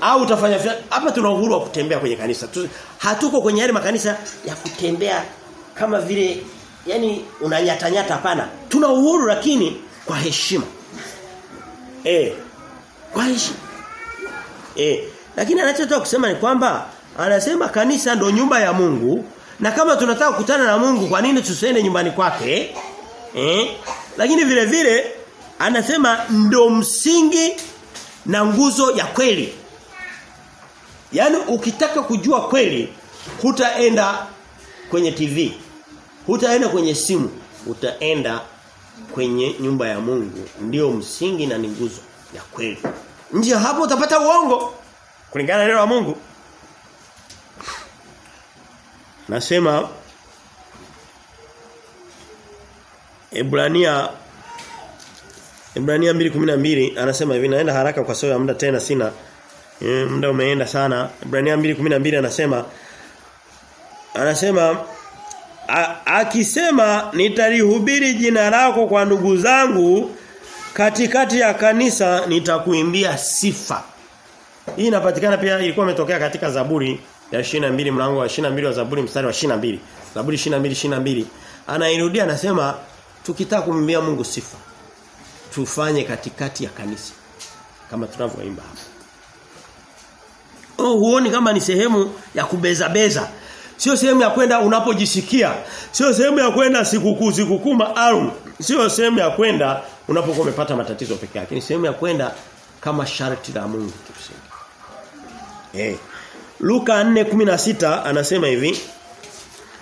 Au utafanya hapa tuna uhuru wa kutembea kwenye kanisa. Hatuko kwenye yale makanisa ya kutembea kama vile yani unanyata nyata hapana. Tuna uhuru lakini kwa heshima. Eh. Kwa heshima. Eh. Lakini anachotaka kusema ni kwamba anasema kanisa ndo nyumba ya Mungu Na kama tunataka kukutana na Mungu kwa nini tusiende nyumbani kwake? Eh? Lakini vile vile anasema ndo msingi na nguzo ya kweli. Yaani ukitaka kujua kweli hutaenda kwenye TV. Hutaenda kwenye simu, utaenda kwenye nyumba ya Mungu. ndio msingi na ni nguzo ya kweli. Nje hapo utapata uongo kulingana na neno la Mungu. Nasema Ebrania Ebrania 2:12 anasema hivi naenda haraka kwa sababu ya muda tena sina. E, muda umeenda sana. Ebrania 2:12 anasema anasema a, akisema nitalihubiri jina lako kwa ndugu zangu katikati ya kanisa nitakuimbia sifa. Hii inapatikana pia ilikuwa imetokea katika Zaburi ya 22 mlango wa 22 wa Zaburi mstari wa 22. Zaburi 22 22. Anairudia anasema tukitaka kumwimbia Mungu sifa tufanye katikati ya kanisa kama tunavyoimba hapa. Oh huoni kama ni sehemu ya kubeza beza. Sio sehemu ya kwenda unapojisikia. Sio sehemu ya kwenda sikukuu sikukuu maalum. Sio sehemu ya kwenda unapokuwa umepata matatizo pekee yake. Ni sehemu ya kwenda kama sharti la Mungu tuseme. Eh. Luka 4:16 anasema hivi.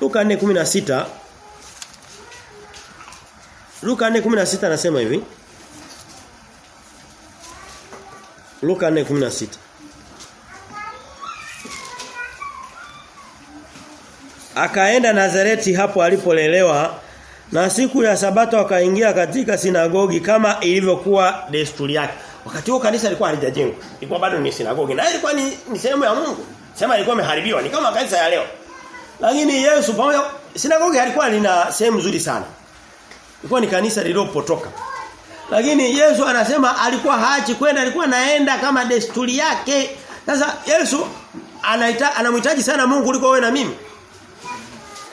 Luka 4:16 Luka 4:16 anasema hivi. Luka 4:16 Akaenda Nazareti hapo alipolelewa na siku ya sabato akaingia katika sinagogi kama ilivyokuwa desturi yake. Wakati huo kanisa lilikuwa halijajengwa. Ilikuwa bado ni sinagogi. Na ilikuwa ni, ni sehemu ya Mungu. Sema ilikuwa imeharibiwa. Ni kama kanisa ya leo. Lakini Yesu pamoja sinagogi alikuwa lina sehemu nzuri sana. Ilikuwa ni kanisa lililopotoka. Lakini Yesu anasema alikuwa haachi kwenda, alikuwa naenda kama desturi yake. Sasa Yesu anaita anamhitaji sana Mungu kuliko wewe na mimi.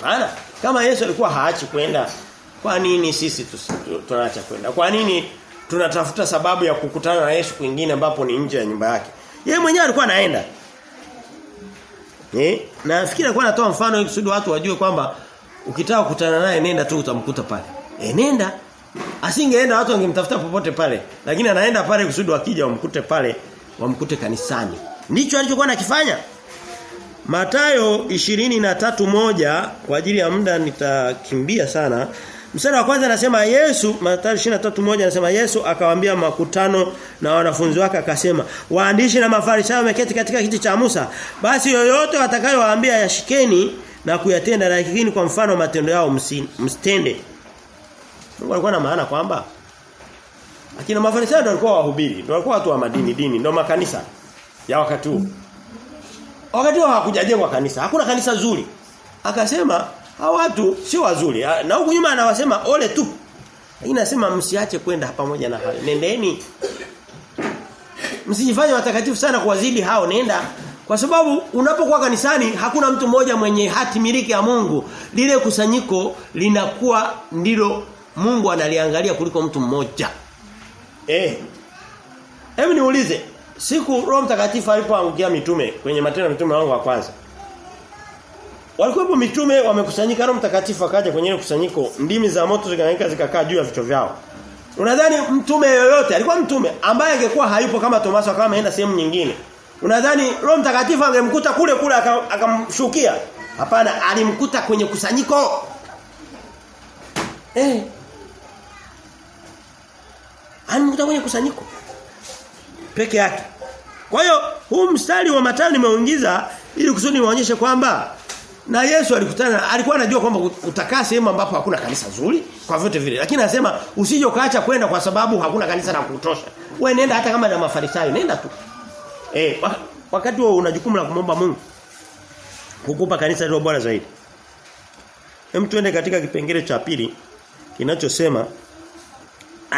Maana kama Yesu alikuwa haachi kwenda, kwa nini sisi tunaacha kwenda? Kwa nini tunatafuta sababu ya kukutana na Yesu kwingine ambapo ni nje ya nyumba yake? Yeye mwenyewe alikuwa anaenda. Eh? Na nafikiri alikuwa anatoa mfano ili watu wajue kwamba ukitaka kukutana naye nenda tu utamkuta pale. Eh nenda. Asingeenda watu wangemtafuta popote pale. Lakini anaenda pale kusudi wakija wamkute pale, wamkute kanisani. Ndicho alichokuwa nakifanya Matayo 23:1 kwa ajili ya muda nitakimbia sana. Mstari wa kwanza anasema Yesu Mathayo 23:1 anasema Yesu akawaambia makutano na wanafunzi wake akasema waandishi na mafarisayo wameketi katika kiti cha Musa basi yoyote watakayowaambia yashikeni na kuyatenda lakini kwa mfano matendo yao msitende. Mungu alikuwa na maana kwamba akina mafarisayo ndio walikuwa wahubiri, ndio walikuwa watu wa madini dini, ndio makanisa ya wakati huo. Wakati huo hakujajengwa kanisa, hakuna kanisa zuri. Akasema hawa watu sio wazuri. Na huku nyuma anawasema ole tu. Lakini anasema msiache kwenda pamoja na hao. Nendeni. Msijifanye watakatifu sana kuwazidi hao, nenda. Kwa sababu unapokuwa kanisani hakuna mtu mmoja mwenye hati miliki ya Mungu. Lile kusanyiko linakuwa ndilo Mungu analiangalia kuliko mtu mmoja. Eh. Hebu niulize, siku Roho Mtakatifu alipoangukia mitume kwenye matendo ya mitume wangu wa kwanza. Walikuwa mitume wamekusanyika Roho Mtakatifu akaja kwenye kusanyiko, ndimi za moto zikanganyika zikakaa juu ya vichwa vyao. Unadhani mtume yoyote alikuwa mtume ambaye angekuwa hayupo kama Tomaso akawa ameenda sehemu nyingine. Unadhani Roho Mtakatifu angemkuta kule kule akamshukia? Hapana, alimkuta kwenye kusanyiko. Eh. Alimkuta kwenye kusanyiko peke yake. Kwa hiyo huu mstari wa matani nimeuingiza ili kusudi niwaonyeshe kwamba na Yesu alikutana alikuwa anajua kwamba utakaa sehemu ambapo hakuna kanisa zuri kwa vyote vile. Lakini anasema usije ukaacha kwenda kwa sababu hakuna kanisa la kutosha. Wewe nenda hata kama na mafarisayo, nenda tu. Eh, wakati wewe una jukumu la kumomba Mungu kukupa kanisa lilo bora zaidi. Hem tuende katika kipengele cha pili kinachosema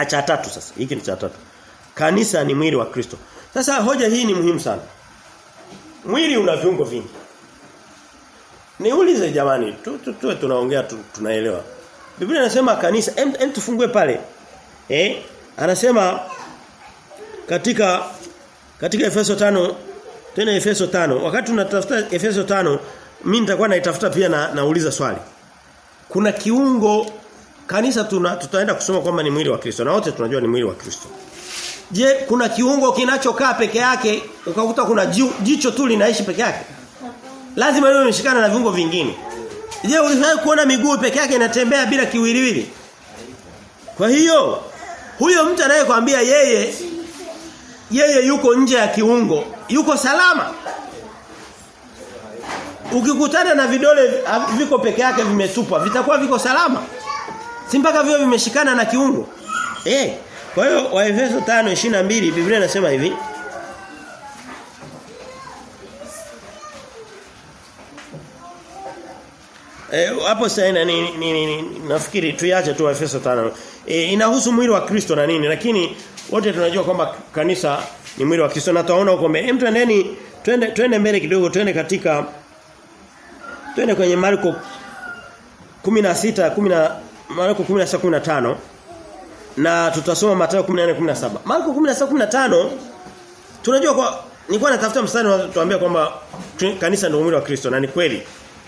cha tatu sasa. Hiki ni cha tatu. Kanisa ni mwili wa Kristo. Sasa hoja hii ni muhimu sana. Mwili una viungo vingi. Niulize jamani, tu, tu, tu tunaongea tu, tunaelewa. Biblia inasema kanisa, em, em tufungue pale. Eh? Anasema katika katika Efeso 5 tena Efeso 5 wakati tunatafuta Efeso 5 mimi nitakuwa naitafuta pia na nauliza swali. Kuna kiungo kanisa tuna, tutaenda kusoma kwamba ni mwili wa Kristo na wote tunajua ni mwili wa Kristo. Je, kuna kiungo kinachokaa peke yake ukakuta kuna jicho tu linaishi peke yake? Lazima iwe imeshikana na viungo vingine. Je, ulishawahi kuona miguu peke yake inatembea bila kiwiliwili? Kwa hiyo huyo mtu anayekwambia yeye yeye yuko nje ya kiungo, yuko salama. Ukikutana na vidole viko peke yake vimetupwa, vitakuwa viko salama. Si mpaka vio vimeshikana na kiungo. Eh, kwa hiyo Waefeso 5:22 Biblia inasema hivi. Eh e, sasa ni, ni, ni, ni, nafikiri tuiache tu Efeso 5. E, inahusu mwili wa Kristo na nini lakini wote tunajua kwamba kanisa ni mwili wa Kristo na tunaona huko mbele. Twendeni twende twende mbele kidogo twende katika twende kwenye Marko 16 10 Marko 16:15 na tutasoma Mathayo 14:17. Marko 16:15 tunajua kwa nilikuwa natafuta mstari tuambia kwamba kanisa ndio mwili wa Kristo na ni kweli.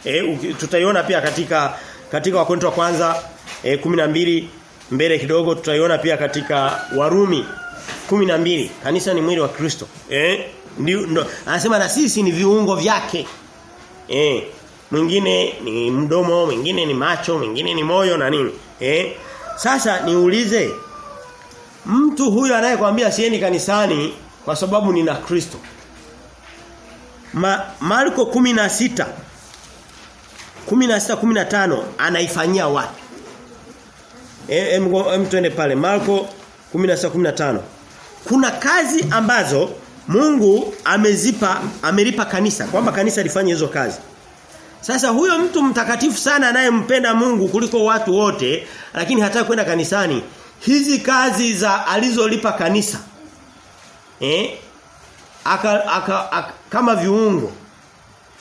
E, tutaiona pia katika katika Wakorintho wa kwanza e, 12 mbele kidogo tutaiona pia katika Warumi 12 kanisa ni mwili wa Kristo. Eh? Ndio anasema na sisi ni viungo vyake. Eh? Mwingine ni mdomo, mwingine ni macho, mwingine ni moyo na nini? Eh? Sasa niulize mtu huyu anayekwambia sieni kanisani kwa sababu nina Kristo. Ma, Marko 16 16 15 anaifanyia wapi? Em e, twende pale Marko 16 15. Kuna kazi ambazo Mungu amezipa amelipa kanisa kwamba kanisa lifanye hizo kazi. Sasa huyo mtu mtakatifu sana anayempenda Mungu kuliko watu wote lakini hataki kwenda kanisani hizi kazi za alizolipa kanisa eh aka, aka, aka kama viungo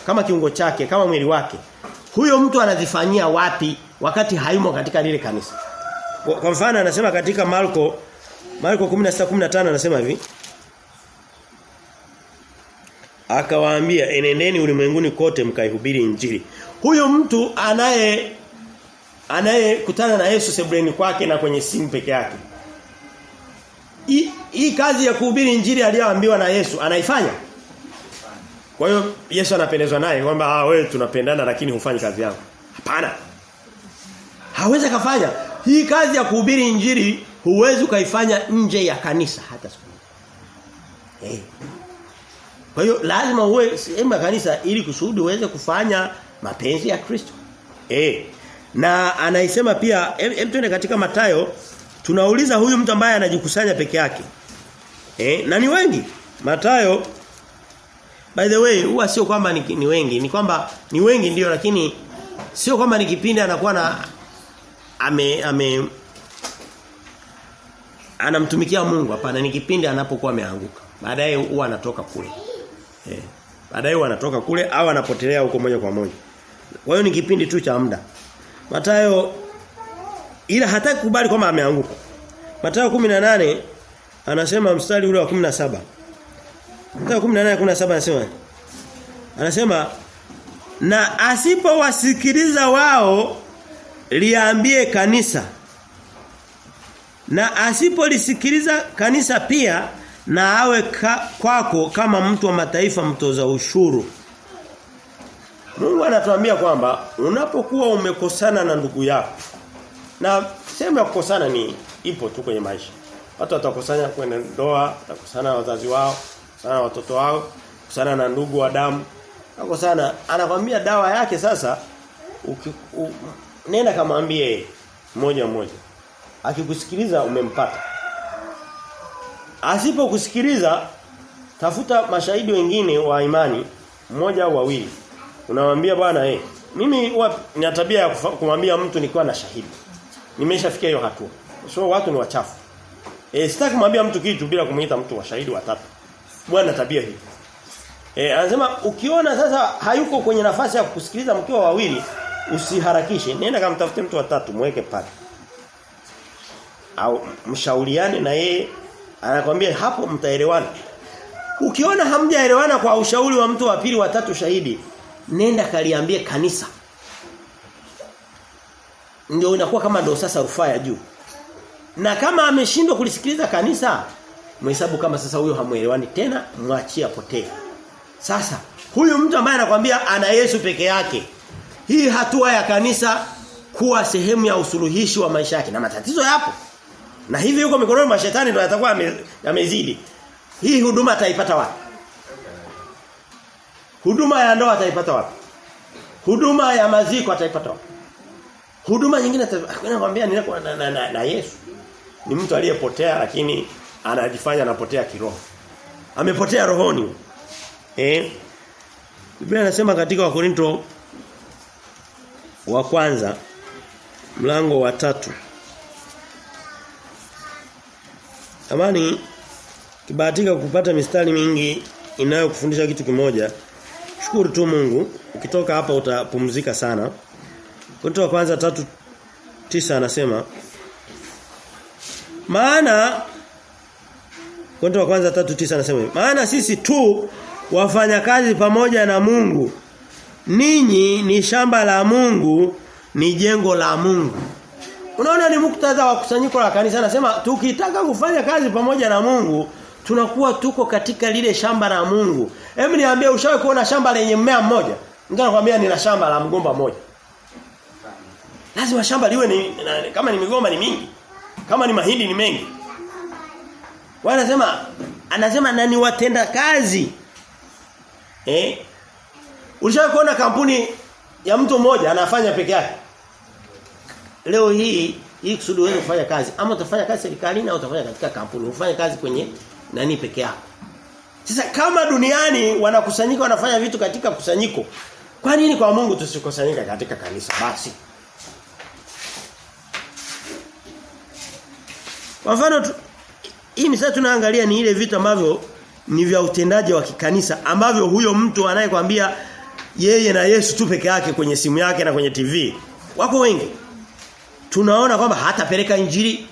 kama kiungo chake kama mwili wake huyo mtu anazifanyia wapi wakati haimo katika lile kanisa? Kwa mfano anasema katika Marko Marko 16:15 anasema hivi. Akawaambia enendeni ulimwenguni kote mkaihubiri injili. Huyo mtu anaye anayekutana na Yesu sebreni kwake na kwenye simu peke yake. Hii kazi ya kuhubiri injili aliyoambiwa na Yesu anaifanya kwa hiyo Yesu anapendezwa naye kwamba ah wewe tunapendana lakini hufanyi kazi yako hapana hawezi kafanya hii kazi ya kuhubiri injili huwezi ukaifanya nje ya kanisa hata siku eh kwa hiyo lazima uwe sehemu ya kanisa ili kusudi uweze kufanya mapenzi ya Kristo. Eh. Na anaisema pia hem twende katika Matayo tunauliza huyu mtu ambaye anajikusanya peke yake. Eh, na ni wengi. Matayo By the way, huwa sio kwamba ni, ni wengi, ni kwamba ni wengi ndio lakini sio kwamba ni kipindi anakuwa na ame ame anamtumikia Mungu hapana ni kipindi anapokuwa ameanguka. Baadaye huwa anatoka kule. Eh. Baadaye huwa anatoka kule au anapotelea huko moja kwa moja. Kwa hiyo ni kipindi tu cha muda. Matayo ila hataki kubali kwamba ameanguka. Matayo 18 anasema mstari ule wa 17. Matayo 18 17 anasema Anasema na asipowasikiliza wao liambie kanisa. Na asipolisikiliza kanisa pia na awe ka, kwako kama mtu wa mataifa mtoza ushuru. Mungu anatuambia kwamba unapokuwa umekosana na ndugu yako na sehemu ya kukosana ni ipo tu kwenye maisha. Watu watakosana kwenye ndoa, watakosana na wazazi wao, sana watoto wao, kusana na ndugu wa damu. Wakosana anakwambia dawa yake sasa uki, u, nenda kamwambie mmoja mmoja. Akikusikiliza umempata. Asipokusikiliza tafuta mashahidi wengine wa imani mmoja au wawili. Unamwambia bwana eh mimi huwa nina tabia ya kumwambia mtu nikiwa na shahidi. Nimeshafikia hiyo hatua. So watu ni wachafu. Eh sitaki kumwambia mtu kitu bila kumuita mtu wa shahidi watatu. Bwana tabia hii. Eh anasema ukiona sasa hayuko kwenye nafasi ya kusikiliza mkiwa wawili usiharakishe. Nenda kamtafute mtu wa tatu mweke pale. Au mshauriane na yeye anakwambia hapo mtaelewana. Ukiona hamjaelewana kwa ushauri wa mtu wa pili wa tatu shahidi, nenda kaliambie kanisa. Ndio inakuwa kama ndio sasa rufaa ya juu. Na kama ameshindwa kulisikiliza kanisa, mhesabu kama sasa huyo hamuelewani tena, mwachie apotee. Sasa huyu mtu ambaye anakwambia ana Yesu peke yake. Hii hatua ya kanisa kuwa sehemu ya usuluhishi wa maisha yake na matatizo yapo. Na hivi yuko mikononi mwa shetani ndio atakuwa yamezidi. Hii huduma ataipata wapi? Huduma ya ndoa ataipata wapi? Huduma ya maziko ataipata wapi? Huduma nyingine atakwambia ni na, na, na, na Yesu. Ni mtu aliyepotea lakini anajifanya anapotea kiroho. Amepotea rohoni. Eh? Biblia inasema katika Wakorinto wa kwanza mlango wa tatu Amani kibahatika kupata mistari mingi inayokufundisha kitu kimoja. Shukuru tu Mungu. Ukitoka hapa utapumzika sana. Korinto wa kwanza tatu tisa anasema maana Korinto wa kwanza tatu tisa anasema maana sisi tu wafanya kazi pamoja na Mungu ninyi ni shamba la Mungu ni jengo la Mungu Unaona ni muktadha wa kusanyiko la kanisa anasema tukitaka kufanya kazi pamoja na Mungu tunakuwa tuko katika lile shamba la Mungu. Hebu niambie ushawahi kuona shamba lenye mmea mmoja? Ngoja nakwambia nina shamba la mgomba mmoja. Lazima shamba liwe ni kama ni migomba ni mingi. Kama ni mahindi ni mengi. Wanasema anasema na ni watenda kazi. Eh? Ulishawahi kuona kampuni ya mtu mmoja anafanya peke yake? Leo hii hii kusudi wewe kufanya kazi ama utafanya kazi serikalini au utafanya katika kampuni ufanye kazi kwenye nani peke yako sasa kama duniani wanakusanyika wanafanya vitu katika kusanyiko kwa nini kwa Mungu tusikusanyika katika kanisa basi Kwa mfano hii misali tunaangalia ni ile vitu ambavyo ni vya utendaji wa kikanisa ambavyo huyo mtu anayekwambia yeye na Yesu tu peke yake kwenye simu yake na kwenye TV wako wengi. Tunaona kwamba hatapeleka injili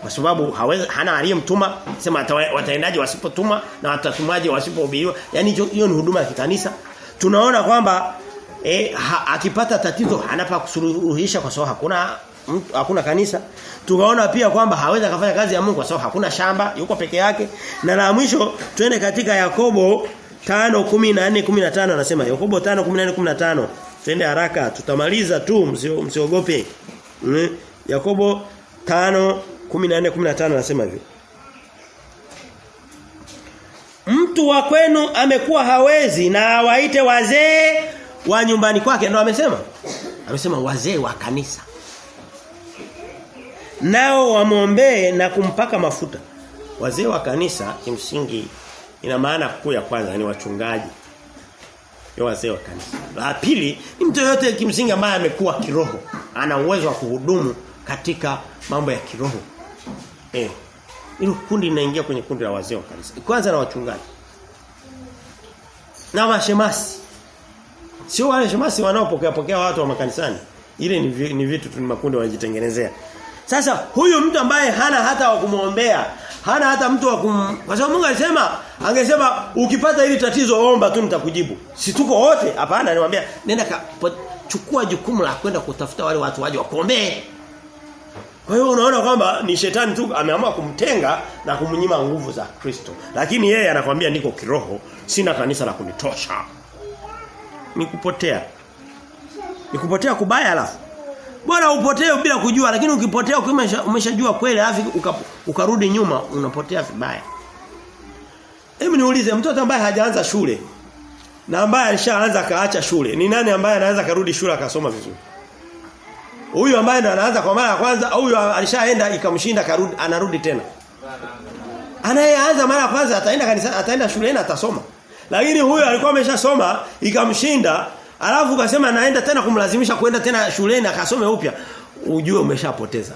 kwa sababu hawezi hana aliyemtuma sema wataendaje wasipotuma na watatumaje wasipohubiriwa. Yani hiyo ni huduma ya kikanisa. Tunaona kwamba eh, ha, akipata tatizo anapa kusuluhisha kwa sababu hakuna hakuna kanisa tukaona pia kwamba hawezi kufanya kazi ya Mungu kwa sababu hakuna shamba yuko peke yake na la mwisho twende katika Yakobo 5:14 15 anasema Yakobo 5:14 15 twende haraka tutamaliza tu msiogope Mm. Yakobo 5:14-15 anasema hivi. Mtu wa kwenu amekuwa hawezi na awaite wazee wa nyumbani kwake ndio amesema. Amesema wazee wa kanisa. Nao wamwombee na kumpaka mafuta. Wazee wa kanisa kimsingi ina maana kuu ya kwanza ni wachungaji. Ni wazee wa kanisa. La pili ni mtu yote kimsingi ambaye amekuwa kiroho ana uwezo wa kuhudumu katika mambo ya kiroho. Eh. Hilo kundi linaingia kwenye kundi la wazee wa kanisa. Kwanza na wachungaji. Na mashemasi. Sio wale shemasi wanaopokea pokea watu wa makanisani. Ile ni, ni vitu tu ni makundi wanajitengenezea. Sasa huyu mtu ambaye hana hata wa kumuombea, hana hata mtu wa kum... Kwa sababu Mungu alisema, angesema ukipata hili tatizo omba tu nitakujibu. Si tuko wote? Hapana, niwaambia nenda ka, chukua jukumu la kwenda kutafuta wale watu waje wakuombee. Kwa hiyo unaona kwamba ni shetani tu ameamua kumtenga na kumnyima nguvu za Kristo. Lakini yeye anakwambia niko kiroho, sina kanisa la kunitosha. Nikupotea. Nikupotea kubaya alafu. Bora upotee bila kujua lakini ukipotea ukimesha umeshajua kweli alafu ukarudi nyuma unapotea vibaya. Hebu niulize mtoto ambaye hajaanza shule na ambaye alishaanza kaacha shule ni nani ambaye anaweza karudi shule akasoma vizuri? Huyu ambaye ndo anaanza kwa mara ya kwanza au huyu alishaenda ikamshinda karudi anarudi tena. Anayeanza mara ya kwanza ataenda kanisa ataenda shuleni atasoma. Lakini huyu alikuwa ameshasoma ikamshinda alafu ukasema naenda tena kumlazimisha kwenda tena shuleni akasome upya ujue umeshapoteza.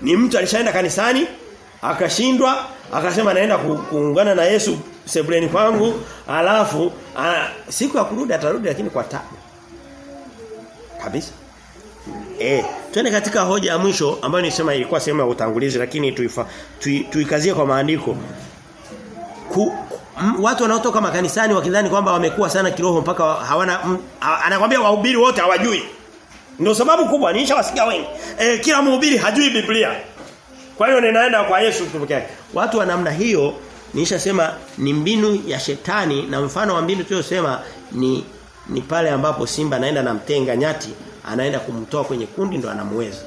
Ni mtu alishaenda kanisani akashindwa akasema naenda kuungana na Yesu sebuleni kwangu alafu a, siku ya kurudi atarudi lakini kwa taabu. Kabisa. Eh, twende katika hoja ya mwisho ambayo nilisema ilikuwa sehemu ya utangulizi lakini tuifa tuikazie kwa maandiko. Ku, watu wanaotoka makanisani wakidhani kwamba wamekuwa sana kiroho mpaka hawana anakuambia wahubiri wote hawajui. Ndio sababu kubwa nishawasikia wengi. E, kila mhubiri hajui Biblia. Kwa hiyo ninaenda kwa Yesu pekee. Watu wa namna hiyo nishasema ni mbinu ya shetani na mfano wa mbinu tuliyosema ni ni pale ambapo simba anaenda na mtenga nyati anaenda kumtoa kwenye kundi ndo anamweza.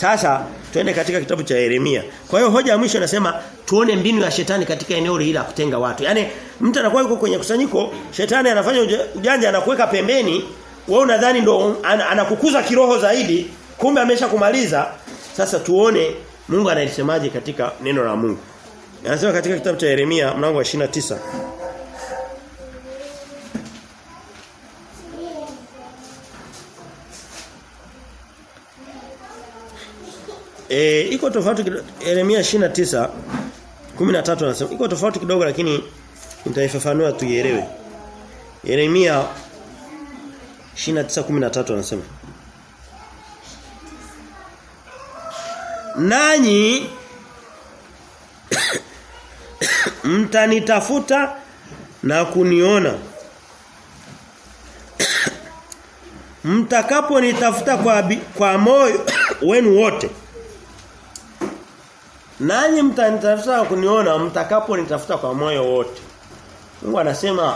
Sasa twende katika kitabu cha Yeremia. Kwa hiyo hoja ya mwisho nasema tuone mbinu ya shetani katika eneo hili la kutenga watu. Yaani mtu anakuwa yuko kwenye kusanyiko, shetani anafanya ujanja anakuweka pembeni, wewe unadhani ndo an, anakukuza kiroho zaidi, kumbe amesha kumaliza. Sasa tuone Mungu analisemaje katika neno la Mungu. Anasema katika kitabu cha Yeremia mlango wa 29 E, iko tofauti Yeremia 29 13 anasema iko tofauti kidogo lakini nitaifafanua tuielewe. Yeremia 29:13 anasema Nanyi mtanitafuta na kuniona mtakaponitafuta kwa kwa moyo wenu wote Nanyi mtanitafuta kuniona mtakapo nitafuta kwa moyo wote. Mungu anasema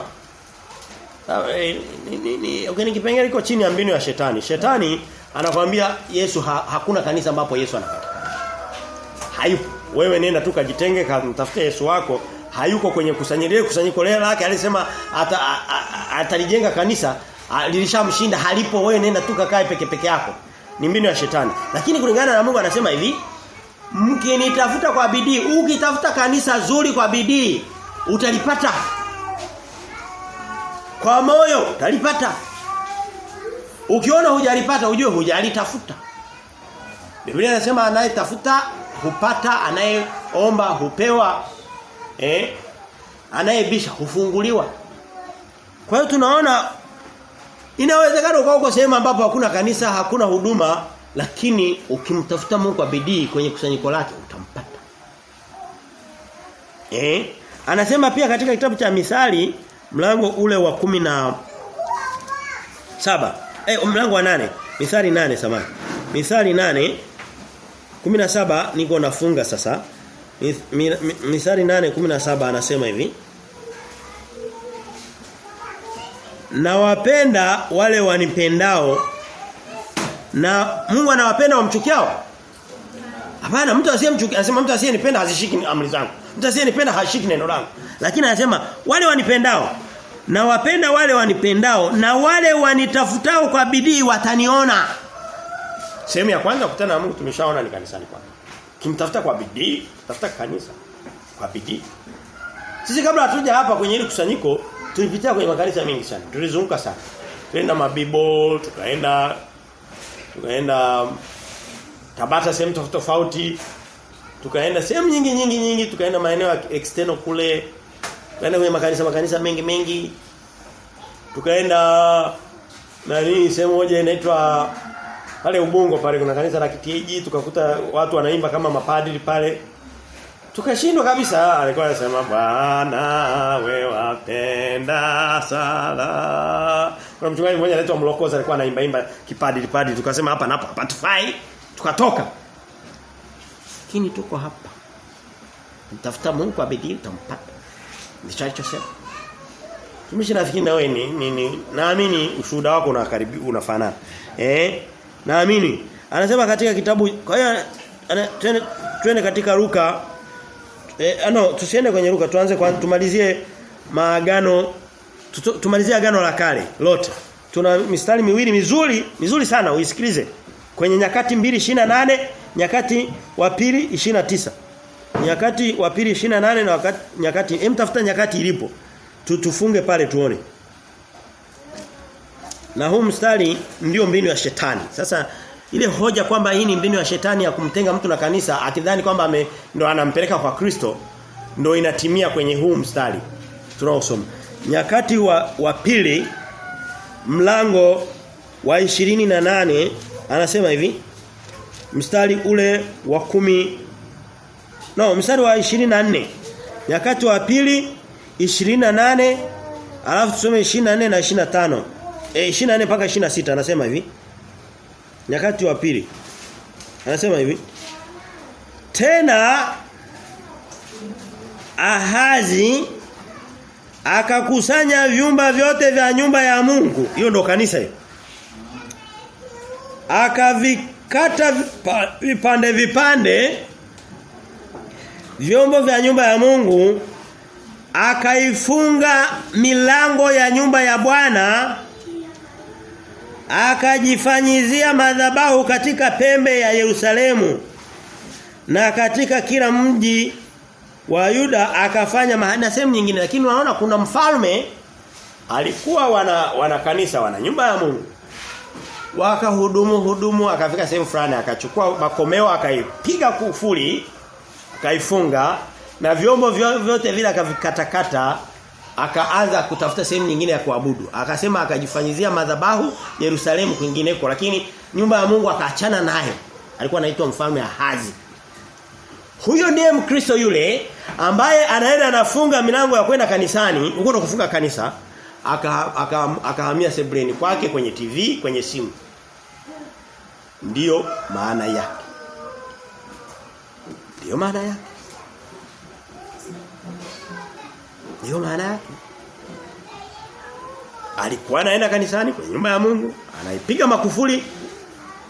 ni, ni, okay, ni kipengele chini ya mbinu ya shetani. Shetani anakuambia Yesu ha, hakuna kanisa ambapo Yesu anapatikana. Hayupo. Wewe nenda tu kajitenge kamtafute Yesu wako. Hayuko kwenye kusanyiko kusanyiko lake alisema atalijenga kanisa lilishamshinda halipo wewe nenda tu kakae peke peke yako. Ni mbinu ya shetani. Lakini kulingana na Mungu anasema hivi mkinitafuta kwa bidii, ukitafuta kanisa zuri kwa bidii, utalipata. Kwa moyo utalipata. Ukiona hujalipata ujue hujalitafuta. Biblia inasema anayetafuta hupata, anayeomba hupewa. Eh? Anayebisha hufunguliwa. Kwa hiyo tunaona inawezekana uko huko sehemu ambapo hakuna kanisa, hakuna huduma, lakini ukimtafuta Mungu kwa bidii kwenye kusanyiko lake utampata. Eh? Anasema pia katika kitabu cha Misali mlango ule wa kumi na saba eh mlango wa nane Misali nane samani. Misali nane kumi na saba niko nafunga sasa. Misali nane kumi na saba anasema hivi. Nawapenda wale wanipendao na Mungu anawapenda wamchukiao? Hapana, mtu asiyemchukia anasema mtu asiyenipenda hazishiki amri zangu. Mtu asiyenipenda hashiki neno langu. Lakini anasema wale wanipendao na wapenda wale wanipendao na wale wanitafutao kwa bidii wataniona. Sehemu ya kwanza kukutana na Mungu tumeshaona ni kanisani kwanza. Kimtafuta kwa bidii, tafuta kanisa kwa bidii. Sisi kabla hatuja hapa kwenye hili kusanyiko tulipitia kwenye makanisa mengi sana. Tulizunguka sana. Tulienda Mabibo, tukaenda tukaenda Tabata sehemu tofauti. Tukaenda sehemu nyingi nyingi nyingi. Tukaenda maeneo ya external kule. Tukaenda kwenye makanisa makanisa mengi mengi. Tukaenda nani sehemu moja inaitwa pale Ubungo pale. Kuna kanisa la Kitiji. Tukakuta watu wanaimba kama mapadri pale tukashindwa kabisa alikuwa anasema bwana we wapenda sala. Kuna mchungaji mmoja anaitwa Mlokoza alikuwa anaimba imba kipadi kipadi. Tukasema hapa na hapa tufai. Tukatoka. Lakini tuko hapa. Mtafuta Mungu kwa bidii utampata. Ndicho alichosema. Tumishi nafikiri na wewe ni, ni, ni naamini ushuhuda wako unakaribi unafanana. Eh naamini. Anasema katika kitabu kwa hiyo twende twende katika Luka eh ano tusiende kwenye Luka tuanze kwa tumalizie maagano tumalizie agano la kale lote. Tuna mistari miwili mizuri mizuri sana uisikilize. Kwenye nyakati 2:28 nyakati wa pili 29 nyakati wa pili 28 na wakati nyakati hem tafuta nyakati ilipo. Tutufunge pale tuone. Na huu mstari ndio mbinu ya shetani. Sasa ile hoja kwamba hii ni mbinu ya shetani ya kumtenga mtu na kanisa akidhani kwamba ndo anampeleka kwa Kristo ndo inatimia kwenye huu mstari tunaosoma nyakati wa, wa pili mlango wa 28 anasema hivi mstari ule wa kumi no mstari wa 24 nyakati wa pili 28 alafu tusome 24 na 25. Eh 24 mpaka 26 anasema hivi. Nyakati wa pili. Anasema hivi. Tena Ahazi akakusanya vyumba vyote vya nyumba ya Mungu. Hiyo ndo kanisa hiyo. Akavikata vipande vipande vyombo vya nyumba ya Mungu akaifunga milango ya nyumba ya Bwana akajifanyizia madhabahu katika pembe ya Yerusalemu na katika kila mji wa Yuda akafanya mahali na sehemu nyingine lakini unaona kuna mfalme alikuwa wana wana kanisa wana nyumba ya Mungu. Wakahudumu hudumu akafika sehemu fulani akachukua makomeo akaipiga kufuli akaifunga na vyombo vyote vile akavikatakata akaanza kutafuta sehemu nyingine ya kuabudu. Akasema akajifanyizia madhabahu Yerusalemu kwingineko lakini nyumba ya Mungu akaachana nayo. Alikuwa anaitwa mfalme Ahazi. Huyo ndiye mkristo yule ambaye anaenda anafunga milango ya kwenda kanisani huko kufunga kanisa akahamia aka, aka sebreni kwake kwenye TV kwenye simu. Ndiyo maana yake. Ndiyo maana yake ndiyo maana yake alikuwa anaenda kanisani kwenye nyumba ya Mungu anaipiga makufuli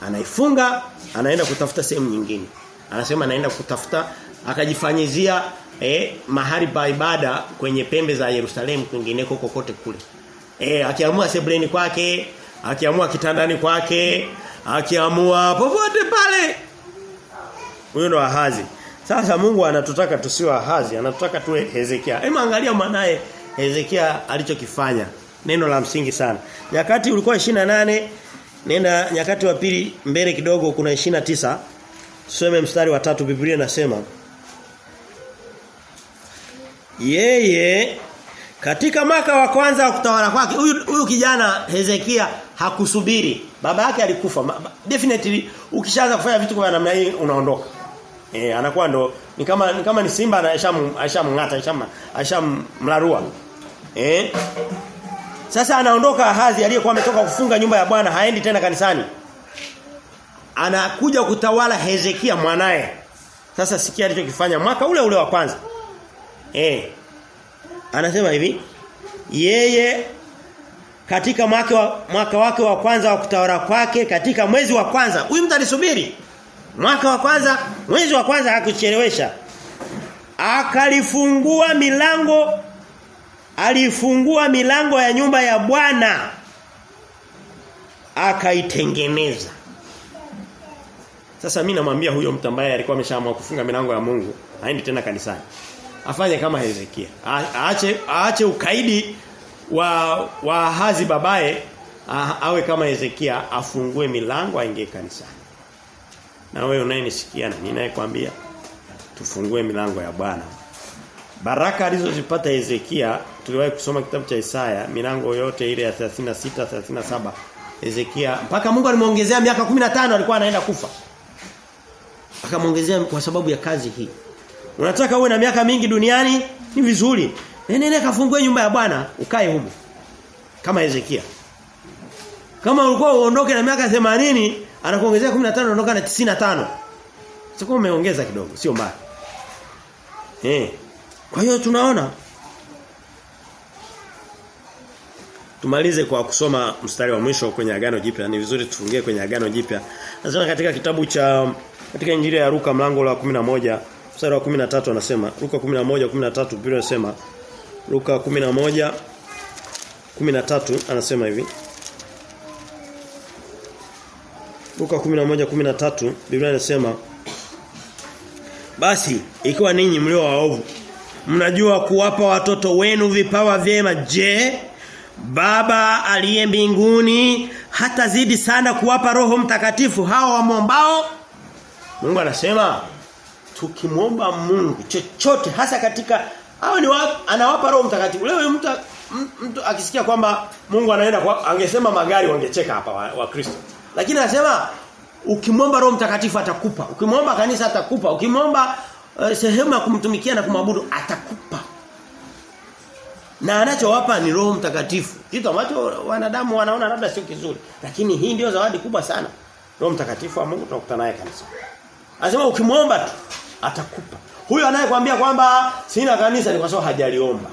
anaifunga anaenda kutafuta sehemu nyingine anasema anaenda kutafuta akajifanyizia eh, mahali pa ibada kwenye pembe za Yerusalemu kwingineko kokote kule. Eh akiamua sebleni kwake, akiamua kitandani kwake, akiamua popote pale. Huyo ndo Ahazi. Sasa Mungu anatutaka tusiwe hazi, anatutaka tuwe Hezekia. Hebu angalia mwanae Hezekia alichokifanya. Neno la msingi sana. Nyakati ulikuwa 28 nenda nyakati wa pili mbele kidogo kuna 29 Tusome mstari wa tatu Biblia inasema Yeye katika mwaka wa kwanza wa kutawala kwake huyu huyu kijana Hezekia hakusubiri. Baba yake alikufa. Definitely ukishaanza kufanya vitu kwa namna hii unaondoka. Eh anakuwa ndo ni kama ni kama ni simba anashamngata asham. Eh Sasa anaondoka Ahazi aliyekuwa ametoka kufunga nyumba ya Bwana haendi tena kanisani anakuja kutawala Hezekia mwanae. Sasa sikia alichokifanya mwaka ule ule wa kwanza. Eh. Anasema hivi, yeye katika mwaka wa, mwaka wake wa kwanza wa kutawala kwake katika mwezi wa kwanza. Huyu mtu alisubiri. Mwaka wa kwanza, mwezi wa kwanza hakuchelewesha. Akalifungua milango alifungua milango ya nyumba ya Bwana akaitengeneza. Sasa mimi namwambia huyo mtu ambaye alikuwa ameshaamua kufunga milango ya Mungu, haendi tena kanisani. Afanye kama Hezekia. Aache aache ukaidi wa wa hazi babaye awe kama Hezekia afungue milango aingie kanisani. Na wewe unayenisikia na ninayekwambia tufungue milango ya Bwana. Baraka alizozipata Hezekia tuliwahi kusoma kitabu cha Isaya milango yote ile ya 36 37 Hezekia mpaka Mungu alimuongezea miaka 15 alikuwa anaenda kufa akamwongezea kwa sababu ya kazi hii. Unataka uwe na miaka mingi duniani ni vizuri. Nene kafungue nyumba ya Bwana ukae humo. Kama Hezekia. Kama ulikuwa uondoke na miaka 80 anakuongezea 15 unaondoka na 95. Sio umeongeza kidogo, sio mbaya. Eh. Kwa hiyo tunaona Tumalize kwa kusoma mstari wa mwisho kwenye agano jipya. Ni vizuri tufungie kwenye agano jipya. Nasema katika kitabu cha katika injili ya Luka mlango wa 11 mstari wa 13 anasema Luka 11 13 Biblia inasema Luka 11 13 anasema hivi Luka 11:13 Biblia inasema Basi ikiwa ninyi mlio waovu mnajua kuwapa watoto wenu vipawa vyema je Baba aliye mbinguni hata zidi sana kuwapa roho mtakatifu hao wamwombao? Mungu anasema tukimwomba Mungu chochote hasa katika hao ni wa, anawapa roho mtakatifu. Leo mtu akisikia kwamba Mungu anaenda kwa angesema magari wangecheka hapa wa, wa lakini anasema ukimwomba roho mtakatifu atakupa ukimwomba kanisa atakupa ukimwomba uh, sehemu ya kumtumikia na kumwabudu atakupa Na anachowapa ni Roho Mtakatifu. Kitu ambacho wanadamu wanaona labda sio kizuri, lakini hii ndio zawadi kubwa sana. Roho Mtakatifu wa Mungu tunakutana naye kanisa. Anasema ukimwomba tu atakupa. Huyo anayekwambia kwamba sina kanisa ni kwa sababu hajaliomba.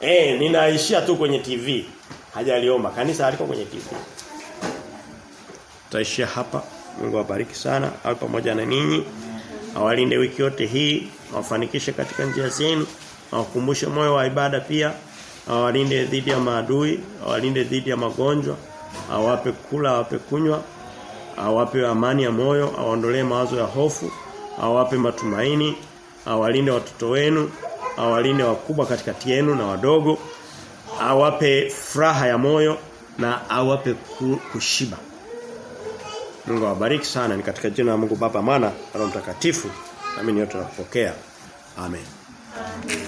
Eh, ninaishia tu kwenye TV. Hajaliomba. Kanisa haliko kwenye TV. Tutaishia hapa. Mungu awabariki sana. Awe pamoja na ninyi. Awalinde wiki yote hii, awafanikishe katika njia zenu, awakumbushe moyo wa ibada pia, awalinde dhidi ya maadui, awalinde dhidi ya magonjwa, awape kula, awape kunywa, awape amani ya moyo, awaondolee mawazo ya hofu, awape matumaini, awalinde watoto wenu, awalinde wakubwa katikati yenu na wadogo, awape furaha ya moyo na awape kushiba. Mungu awabariki sana ni katika jina la Mungu Baba Mwana na Roho Mtakatifu. Amini yote tunapokea. Amen.